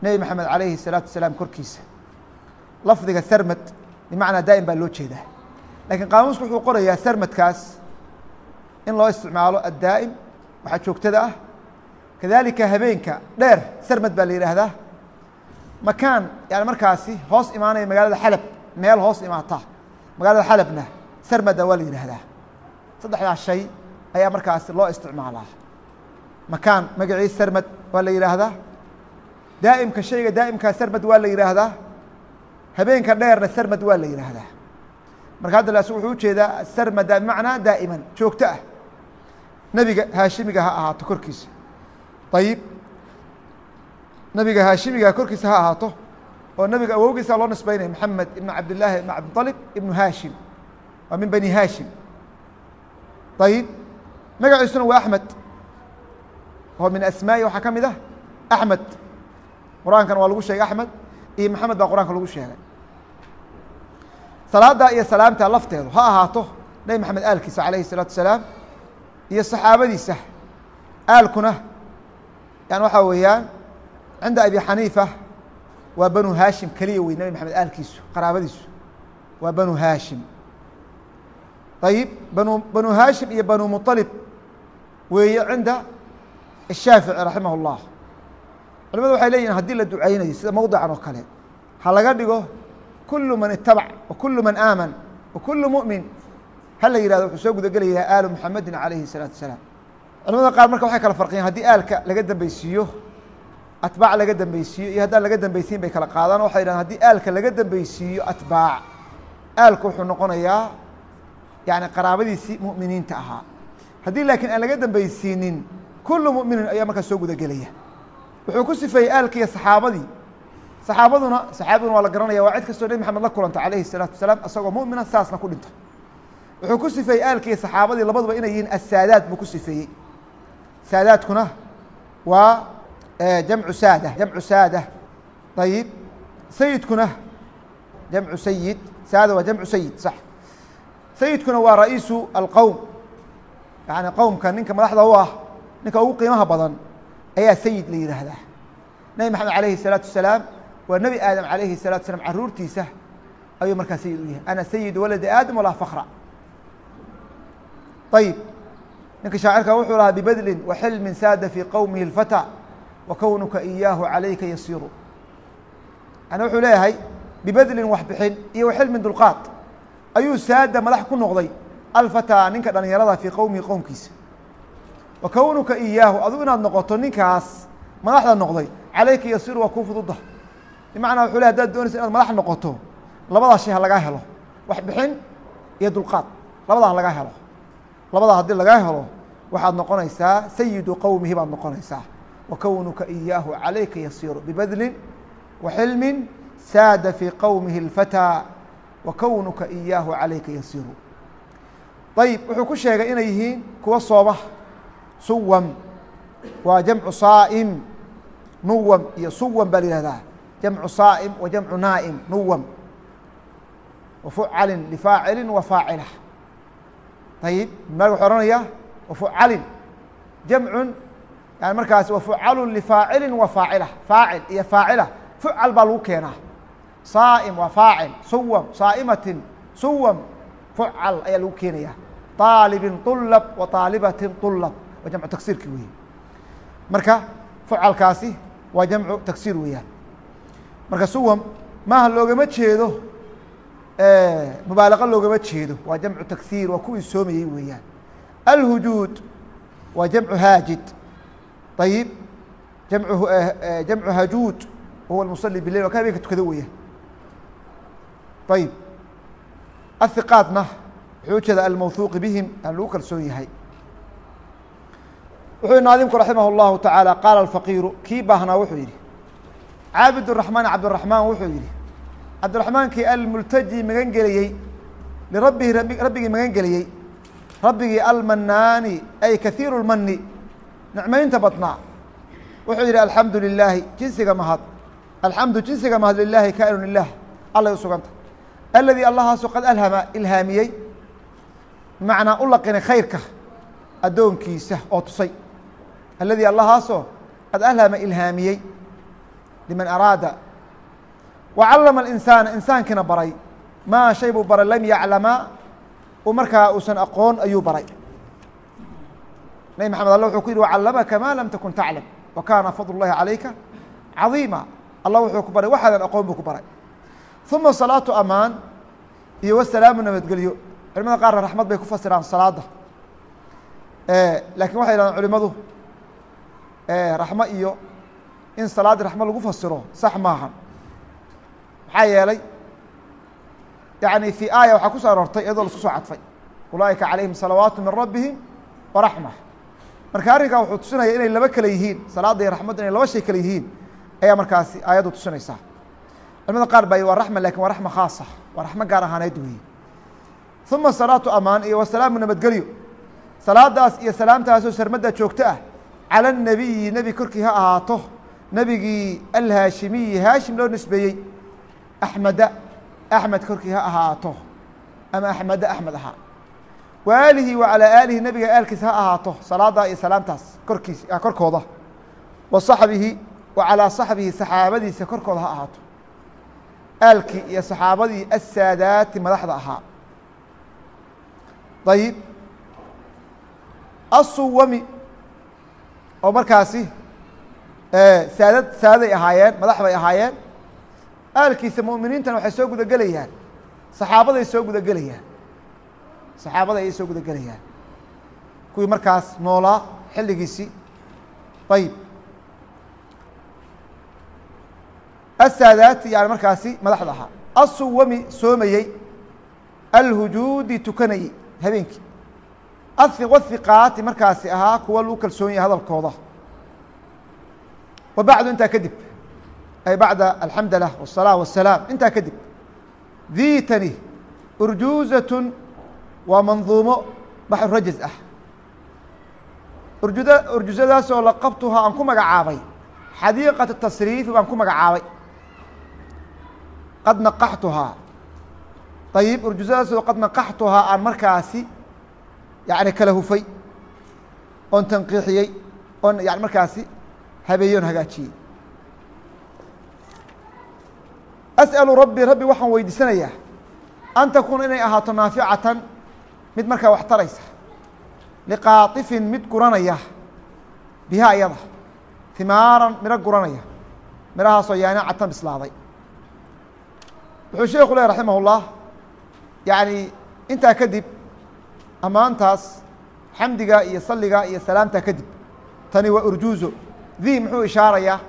nebi maxamed alayhi الsalaatu wasalaam korkiisa lafdiga sarmad bimacnaa daa'im baa loo jeedaa. Lakiin qaamuusku wuxuu qorayaa sarmadkaas in loo isticmaalo addaa'im waxaa joogtada ah. Kadalika habeenka dheer sarmad baa la yidhaahdaa. Makaan yani markaasi hoos imaanaya magaalada xalab meel hoos imaata. Magaalada xalabna sarmadda waa la yidhaahdaa. Saddexdaas shay ayaa markaasi loo isticmaalaa. Makaan magacii sarmad waa la yidhaahdaa. Daa'imka shayga daa'imkaa sarmad waa la yidhaahdaa habeenka dheerna sarmad waa la yidhaahdaa. Marka hadda las wuxuu u jeedaa sarmada bimacnaa daa'iman joogto ah. Nebiga haashimiga ha ahaato korkiisa. Ayib nebiga haashimiga korkiisa ha ahaato oo nebiga awowgiisa loo nisbeynaya maxamed ibn cabdillaahi ibn cabdiطalib ibnu haashim. Waa min bani haashim. Ayib magaciisuna waa axmed oo min asmaa'i waxaa ka mid ah axmed qur'aankana waa lagu sheegay axmed iyo maxamed baa qur'aanka lagu sheegay salaada iyo salaamta lafteedu ha ahaato nebi maxamed aalkiisa alayhi الsalaatu wasalaam iyo saxaabadiisa aalkuna yani waxaa weeyaan cinda abi xaniifa waa banu haashim keliya wey nebi maxamed aalkiisu qaraabadiisu waa banu haashim ayib banu banu haashim iyo banu muطalib weeye cinda الshaafici raximah اllah culimadu waxay leeyihin hadii la ducaynayo sida mowdican oo kale ha laga dhigo كل kul man itabac wakul man aaman wakul mumin hala yihahdo wuxuu soo gudagelayaa aalu muxamedin calayhi الsalaatu wasalaam culamada qaar marka waxay kala farqiyeen haddii aalka laga dambeysiiyo atbaac laga dambeysiiyo iyo haddaan laga dambeysiin bay kala qaadaan waxay yidhahdeen haddii aalka laga dambeysiiyo atbaac aalku wuxuu noqonayaa yani qaraabadiisii mu'miniinta ahaa haddii laakiin aan laga dambeysiinin kulu mu'minin ayaa markaas soo gudagelaya wuxuu ku sifeeyey aalkiiyo saxaabadii saxaabaduna saxaabaduna waa la garanaya waa cid kastoo nebi maxamed la kulanta calayhi الsalaatu wasalaam isagoo mu'mina saasna ku dhinta wuxuu ku sifeeyey aalkiiyo saxaabadii labaduba inay yihiin asaadaad buu ku sifeeyey saadaadkuna waa jamcu saada jamcu saada ayib sayidkuna jamcu sayid saada waa jamcu sayid sax sayidkuna waa ra'iisu alqowm yani qowmka ninka madaxda u ah ninka ugu qiimaha badan ayaa sayid la yidhaahdaa nebi maxamed alayhi الsalaatu wasalaam waa nebi aadam alayhi الsalatu wasalaam caruurtiisa ayuu markaa sayid u yahay ana sayid waladi aadam walaa fakra ayib ninka shaacirka wuxuu lahaa bibadlin waxilmin saada fii qowmihi اlfatى wakownuka iyaahu calayka yasiru yani wuxuu leeyahay bibadlin waxbixin iyo waxilmin dulqaad ayuu saada madax ku noqday alfatىa ninka dhalinyarada fii qowmihi qowmkiisa wa kownuka iyaahu adigu inaad noqoto ninkaas madaxda noqday calayka yasiru waa kuu fududa bimacnaa wuxuu ley hadaad doonaysa inaad madax noqoto labadaa shay ha lagaa helo. Waxbixin iyo dulqaad labadaa ha lagaa helo. Labadaa haddii lagaa helo waxaad noqonaysaa sayidu qowmihi baad noqonaysaa. Wa kownuka iyaahu calayka yasiru bibadlin wa xilmin saada fii qowmihi اlfatىa wa kownuka iyaahu calayka yasiru ayib wuxuu ku sheegay inay yihiin kuwa sooma suwam. Waa jamcu saa'im nuwam iyo suwam baa la yihahdaa jamcu saa'im wa jamcu naa'im nuwam wafucalin lifaacilin wa faacilah ayib maali wuxuu ohanayaa wafucalin jamcun yani markaas wafucalun lifaacilin wa faacilah faacil iyo faacila fucal baa lagu keenaa. Saa'im waa faacil suwam saa'imatin suwam fucal ayaa lagu keenayaa. Aalibin ulab wa aalibatin ulab waa jamcu tagsiirki weeye marka fucalkaasi waa jamcu tagsiir weeyaan marka suwam maaha loogama jeedo mubaalaqa loogama jeedo waa jamcu tagsiir waa kuwii soomayey weeyaan alhujuud waa jamcu haajid ayib jamcu jamcu hajuud huwa musali bileyl waa ka habeenka tukado weeyaan ayib ahiqaadna wuxuu ujeeda almawhuuqi bihim aan lagu kalsoon yahay wuxuu naadimku raximah اllahu taعaalى qaala alfaqiiru kii baahnaa wuxuu yihi caabid الraxmaan cabdiraxmaan wuxuu yihi cabdiraxmaankii almultaji magan geliyey lirabbihi rabbigii magan geliyey rabbigii almanaani ay kahiiru اlmani nicmaynta badnaa wuxuu yihi alxamdu lilaahi jinsiga mahad alxamdu jinsiga mahad lilaahi kainu lilah allay u suganta aladii allahaasu qad alhama ilhaamiyey bimacnaa u laqinay khayrka addoonkiisa oo tusay aladii allahaasoo qad alhama ilhaamiyey liman araada wa callama alinsaana insaankiina baray maa shay buu baray lam yaclama u markaa uusan aqoon ayuu baray nabi maxamed alla wuxuu ku yihi wacallamaka ma lam takun taclam wa kaana fadl اllahi calayka cadiima allah wuxuu ku baray waxaadan aqoon buu ku baray uma salaatu amaan iyo wasalaamu nabadgelyo culimada qaarna raxmad bay ku fasiraan salaada laakiin waxay yidhahdeen culimadu raxmo iyo in salaadi raxma lagu fasiro sax maaha. Maxaa yeelay yani fi aaya waxaa ku so aroortay iyadoo la isku soo cadfay. Ulaaika calayhim salawaatu min rabbihim waraxma marka arrinkaa wuxuu tusinaya inay laba kale yihiin salaadda iyo raxmadda inay laba shay kale yihiin ayaa markaasi aayaddu tusinaysaa. Culimada qaar baa waa raxma laakiin waa raxma khaasa waa raxmo gaar ahaaneed weeye uma salaatu amaan iyo wasalaamu nabadgelyo. Salaadaas iyo salaamtaasoo sarmadda joogto ah cala اnabiyi nebi korkii ha ahaato nebigii alhaashimiyi haashim loo nisbeeyey axmeda axmed korkii ha ahaato ama axmeda axmed ahaa wa aalihi wa calaa aalihi nebiga aalkiisa ha ahaato salaadaa iyo salaamtaas korkiis korkooda. Wa saxbihi wa calaa saxbihi saxaabadiisa korkooda ha ahaato. Aalkii iyo saxaabadii asaadaati madaxda ahaa. Ayib asuwami oo markaasi saadad saadaday ahaayeen madax bay ahaayeen. Aalkiisa mu'miniintana waxay soo guda gelayaan saxaabaday soo guda gelayaan saxaabada ayay soo guda gelayaan kuwii markaas noolaa xilligiisii ayib asaadaati yani markaasi madaxda ahaa. Asuwami soomayey. Alhujuudi tukanayey habeenkii. Ahiqaati markaasi ahaa kuwa lagu kalsoon hadalkooda wa bacdu intaa kadib. Ay bacda alxamdulah wasalaa wasalaam intaa kadib. Diitani urjuuzatun waa manduumo baxru rajaz ah. Urjuda urjuzadaasoo laqabtuhaa aan ku magacaabay. Xadiiqatu tasriifi baan ku magacaabay. Qad naqaxtuhaa ayib urjuzadaasoo qad naqaxtuhaa aan markaasi yani kala hufay oon tanqiixiyey oon yani markaasi habeeyey oon hagaajiyey. As'alu rabbi rabbi waxaan weydiisanayaa an takuuna inay ahaato naaficatan mid markaa wax taraysa. Liqaaطifin mid guranaya. Bihaa iyada. Himaaran midho guranaya. Midhahaasoo yaanacatan bislaaday. Wuxuu sheeku leh raximah اllah yani intaa kadib ammaantaas xamdiga iyo saliga iyo salaamtaa kadib tani waa urjuuzo di muxuu ishaarayaa?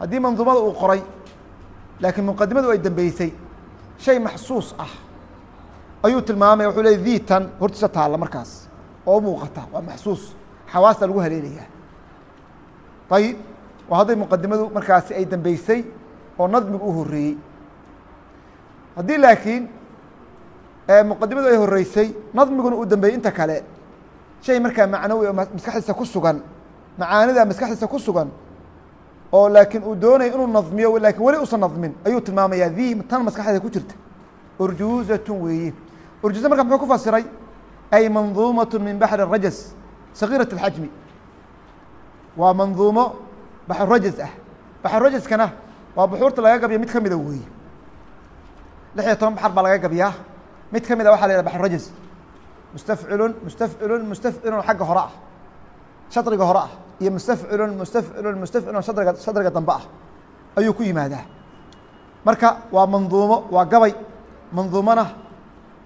Haddii manduumada uu qoray laakiin muqadimadu ay dambeysay shay maxsuus ah. Ayuu tilmaamaya wuxuu ley di tan hortiisa taalla markaas. Oo muuqata waa maxsuus. Xawaasta lagu haleelayaa. Ayib waa hadday muqadimadu markaasi ay dambeysay oo nadmigu u horeeyey haddii laakiin muqadimadu ay horeysay nadmiguna uu dambeeyey inta kale shay markaa macnawi oo maskaxdiisa ku sugan macaanida maskaxdiisa ku sugan oo laakiin uu doonaya inuu nadmiyo laakiin weli usan nadmin ayuu tilmaamayaa di tan maskaxdeeda ku jirta. Urjuuzatun weeye urjuuza marka muxuu ku fasiray? Ay manduumatun min baxri rajas sagiirat اlxajmi waa manduumo baxrurajas ah. Baxrurajaskana waa buxuurta laga gabiya mid ka mida weeye lixiyo toban baxar baa laga gabiyaa. Mid ka mida waxa la yidhah baxrurajas mustafcilun mustafcilun mustafcilun xagga hore ah. Shadriga hore ah iyo mustafcilun mustafcilun mustafcilun shadriga shadriga dambe ah ayuu ku yimaadaa. Marka waa manduumo waa gabay. Manduumona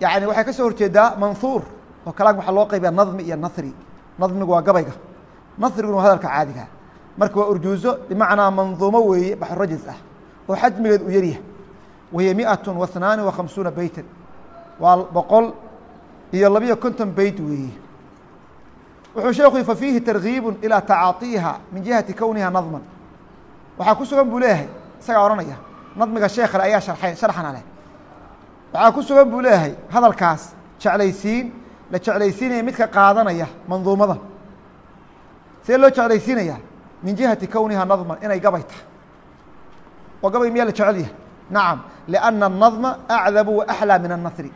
yani waxay ka soo horjeedaa manhuur oo kalaam waxaa loo qaybiya nadmi iyo nahri nadmigu waa gabayga. Nahriguna waa hadalka caadiga. Marka waa urjuuzo bimacnaa manduumo weeye baxru rajas ah oo xajmigeed uu yaryahay wahiya miat wa hnaani wa khamsuuna beytan waa boqol iyo labiyo konton beyt weeye wuxuu sheekhu fafiihi targiibu ilaa tacaaiiha min jihati kowniha nadman. Waxaa ku sugan buu leeyahay isagaa odhanaya nadmiga sheekhale ayaa hareen sharxana leh. Waxaa ku sugan buu leeyahay hadalkaas jeclaysiin la jeclaysiinaya midka qaadanaya manduumada. See loo jeclaysiinaya min jihati kowniha nadman inay gabay tahay. Oo gabay miyaa la jecel yahay? Nacam lianna anadma acdabu wa min annasri.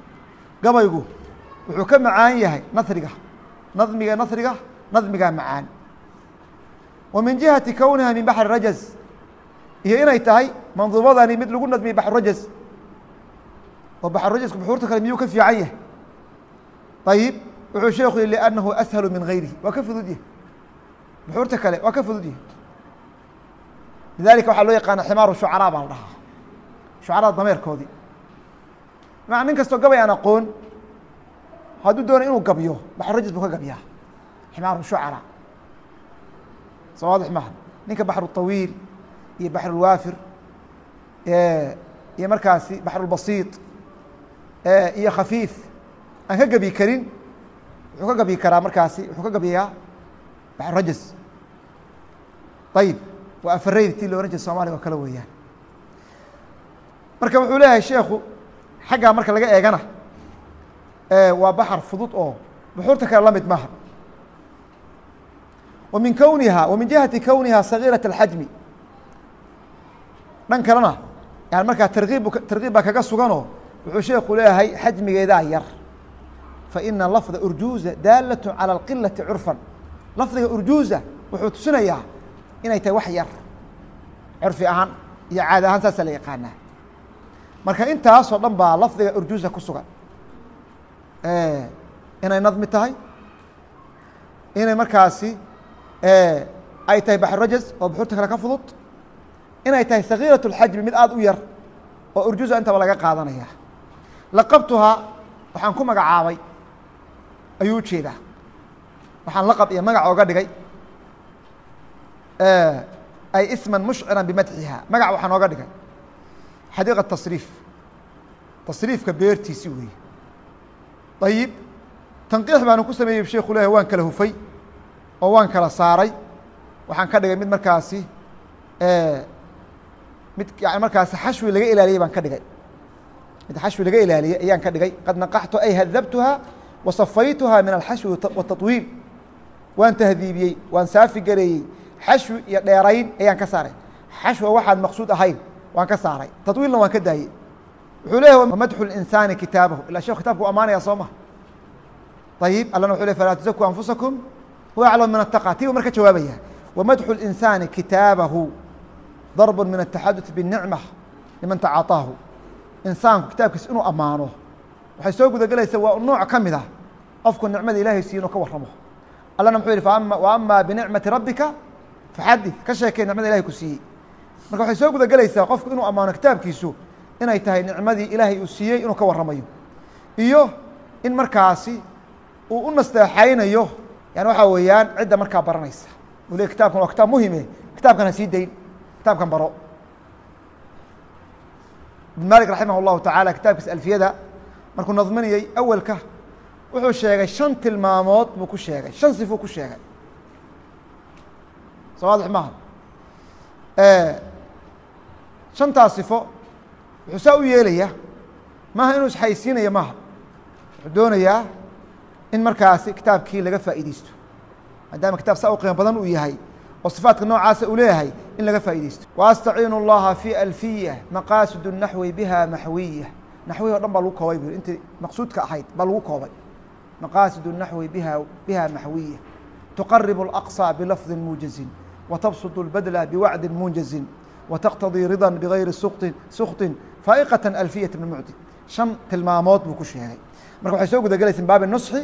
Gabaygu wuxuu ka macaan yahay nasriga nadmiga nahriga nadmigaa macaan. Wa min jihati kowniha min baxri rajaz. Iyo inay tahay manduumadani mid lagu nadmiyey baxru rajaz. Oo baxru rajazku buxuurta kale miyuu ka fiican yahay? Ayib wuxuu sheeku yihi liأnnahu ashalu min gayrihi waa ka fudud yahay. Buxuurta kale waa ka fudud yahay. Lidalika waxaa loo yaqaana ximaaru shucaraa baa dhahaa. Shucarada dameerkoodii. Ma nin kastoo gabay aan aqoon hadduu doonay inuu gabyo baxrurajis buu ka gabyaa ximaaru shucara. Soo waadix maaha ninka baxru طawiil iyo baxrulwaafir iyo markaasi baxrulbasiid iyo khafiif. Aan ka gebi karin wuxuu ka gebyi karaa markaasi wuxuu ka gebiyaa baxrurajis ayib waa afarayd ti lo ohan jir soomaliya oo kale weeyaan. Marka wuxuu leeyahay sheekhu xaggaa marka laga eegana waa baxar fudud oo buxuurta kale la mid maha wa min kowniha wa min jihati kowniha sagiiraة اxajmi dhan kalena yani markaa tarkiib tarkiib baa kaga suganoo wuxuu sheeku leeyahay xajmigeedaa yar faina lafda urjuuza daalaة calى اqilaةi curfan lafdiga urjuuza wuxuu tusinayaa inay tahay wax yar curfi ahaan iyo caadi ahaan saasaa la yaqaanaa marka intaasoo dhan baa lafdiga urjuuza ku sugan inay nadmi tahay? Inay markaasi ay tahay baxru rajaz oo buxuurta kale ka fudud? Inay tahay sagiiraة اxajmi mid aada u yar oo urjuza intaba laga qaadanaya. Laqabtuhaa waxaan ku magacaabay. Ayuu u jeedaa waxaan laqab iyo magac oga dhigay. Ay isman mushciran bimadxiha magac waxaa nooga dhigay. Xadiiqa tasriif. Tasriifka beertiisi weeye ayib tanqiix baanu ku sameeyey sheikhu leeyahy waan kala hufay oo waan kala saaray. Waxaan ka dhigay mid markaasi mid yani markaasi xashwi laga ilaaliyey baan ka dhigay. Mid xashwi laga ilaaliyey ayaan ka dhigay. Qad naqaxtu ay hadabtuha wa safaytuha min alxashwi watatwiil waan tahdiibiyey waan saafi gareeyey. Xashwi iyo dheerayn ayaan ka saaray. Xashwa waxaan maqsuud ahayn waan ka saaray. Tatwiilna waan ka daayey wuxuu leeyahy madxu linsaani kitaabahu. Ila shekhu kitabka u amaanaya soo maha ayib allana wuxuu le falaa tusaku anfusakum huwa aclamu min ataqa tii buu marka jawaabaya wamadxu linsaani kitaabahu darbu min ataxadud binicma liman tacaطaahu insaanku kitaabkiis inuu ammaano waxay soo gudagelaysa waa nooc ka mid ah qofku nicmada ilaahay siiy ka waramo allana muxuu yihi wa binicmati rabbika faxadid ka sheekay nicmada ilahay ku siiyey. Marka waxay soo gudagelaysaa qofku inuu ammaano kitaabkiisu inay tahay nicmadii ilaahay uu siiyey inuu ka warramayo. Iyo in markaasi uu u nasteexaynayo yani waxaa weeyaan cidda markaa baranaysa. Le kitabkan waa kitaab muhime kitaabkan ha sii dayn kitaabkan baro. Ibn malik raximah اllahu taعala kitaabkiisa alfiyada markuu nadminayey awelka wuxuu sheegay shan tilmaamood buu ku sheegay shan sifuu ku sheegay. Soo waadix maaha? Shantaas sifo wuxuu saa u yeelaya maaha inuu isxaysiinayo maaha wuxuu doonayaa in markaasi kitaabkii laga faa'iideysto maadaama kitaab saa u qiimo badan uu yahay oo sifaadka noocaasa uu leeyahay in laga faa'iideysto wastaciinu اllaha fi alfiya maqaasidu naxwi biha maxwiya naxwihi o dhan baa lagu koobay bu intii maqsuudka ahayd baa lagu koobay maqaasidu naxwi biha biha maxwiya tuqarib اlaqصى bilafdi muujazin watabsط اlbadla biwacdi munjazin wataqtadii rida bigayri sutin suktin faaiqatan alfiyat ibn mucdi shan tilmaamood buu ku sheegay. Marka waxay soo gudagelaysa min baabi nusxi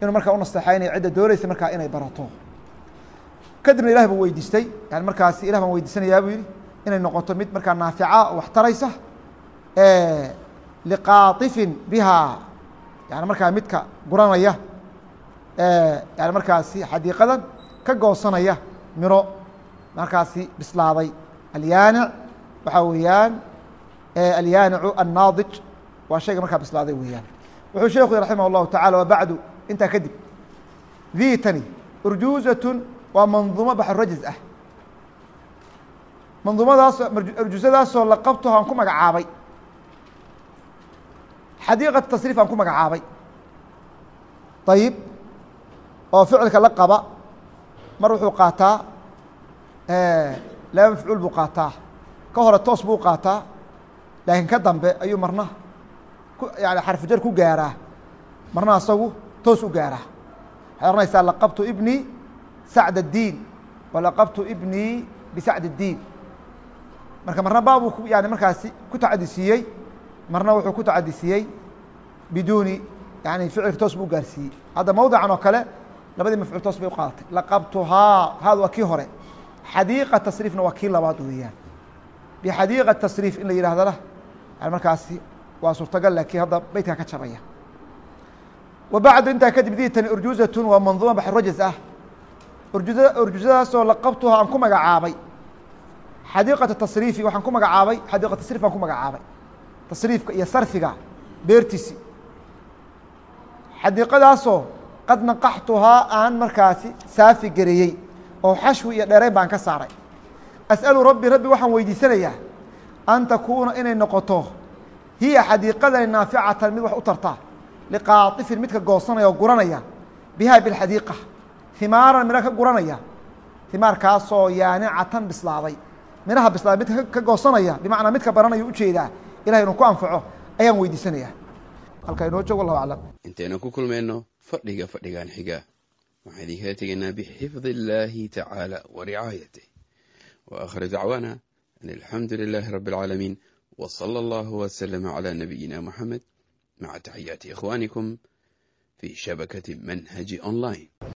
inuu markaa u nasteexaynayo cidda doonaysa markaa inay barato. Kadibna ilah buu weydiistay yani markaas ilah baan weydiisanayaa buu yihi inay noqoto mid markaa naafica wax taraysa liqaaifin bihaa yani markaa midka guranaya yani markaasi xadiiqadan ka goosanaya miro markaasi bislaaday. Alyaanic waxaa weeyaan alyaanicu annaadij. Waa shayga markaa bislaaday weeyaan. Wuxuu sheekhu yhi raximah اllahu tacala wabacdu intaa kadib diitani urjuuzatun waa manduumo baxrajaz ah. Manduumadaas urjuusadaasoo laqabtuha aan ku magacaabay. Xadiiqat tasriif aan ku magacaabay. Ayib oo ficilka la qaba. Mar wuxuu qaataa laba mafcuul buu qaataa. Ka hore toos buu qaataa laakiin ka dambe ayuu marna yani xarfujar ku gaaraa. Marna isagu toos u gaaraa. Waxay ohanaysaa laqabtu ibnii sacd اdiin walaqabtu ibnii bisacd اdiin marka marna baabuu yani markaasi ku tacadisiiyey marna wuxuu ku tacadisiiyey biduuni yani ficilka toos buu gaarsiiyey. Hadda mawdican oo kale labadii mafcuul toos bay u qaadatay. Laqabtuhaa haad waa kii hore. Xadiiqa tasriifna waa kii labaad weeyaan. Bixadiiqa tasriif in la yidhahdana markaasi waa suurtagal laakiin hadda beytkaa ka jabaya wa bacdu intaa kadib diitani urjuuzatun waa manduuma baxrajaz ah. Urjuza urjuusadaasoo laqabtuha aan ku magacaabay. Xadiiqata tasriifi waxaan ku magacaabay xadiiqa tasriif aan ku magacaabay. Tasriifka iyo sarfiga beertiisi. Xadiiqadaasoo qad naqaxtuhaa aan markaasi saafi gareeyey oo xashwi iyo dheerayn baan ka saaray. As'alu rabbi rabbi waxaan weydiisanayaa an takuuna inay noqoto hiya xadiiqadani naaficatan mid wax u tarta liqaaطifin midka goosanaya oo guranaya biha bilxadiiqa himaaran midha ka guranaya himaarkaasoo yaanicatan bislaaday midhaha bislaaday midka ka goosanaya bimacnaa midka baranaya u jeedaa ilahay inuu ku anfaco ayaan weydiisanaya halkaa inoo joog wallahu aclam intaynu ku kulmayno fadhiga fadhigan xiga waxaan idinkala tegaynaa bixifdi illaahi tacaala wa ricaayatih wa aakhiru dacwaana an alxamdu lilaahi rabbi alcaalamiin wa sala allahu wasalama calaa nabiyina moxamed maca taxiyaati ikhwaanikum fii shabakati manhaji online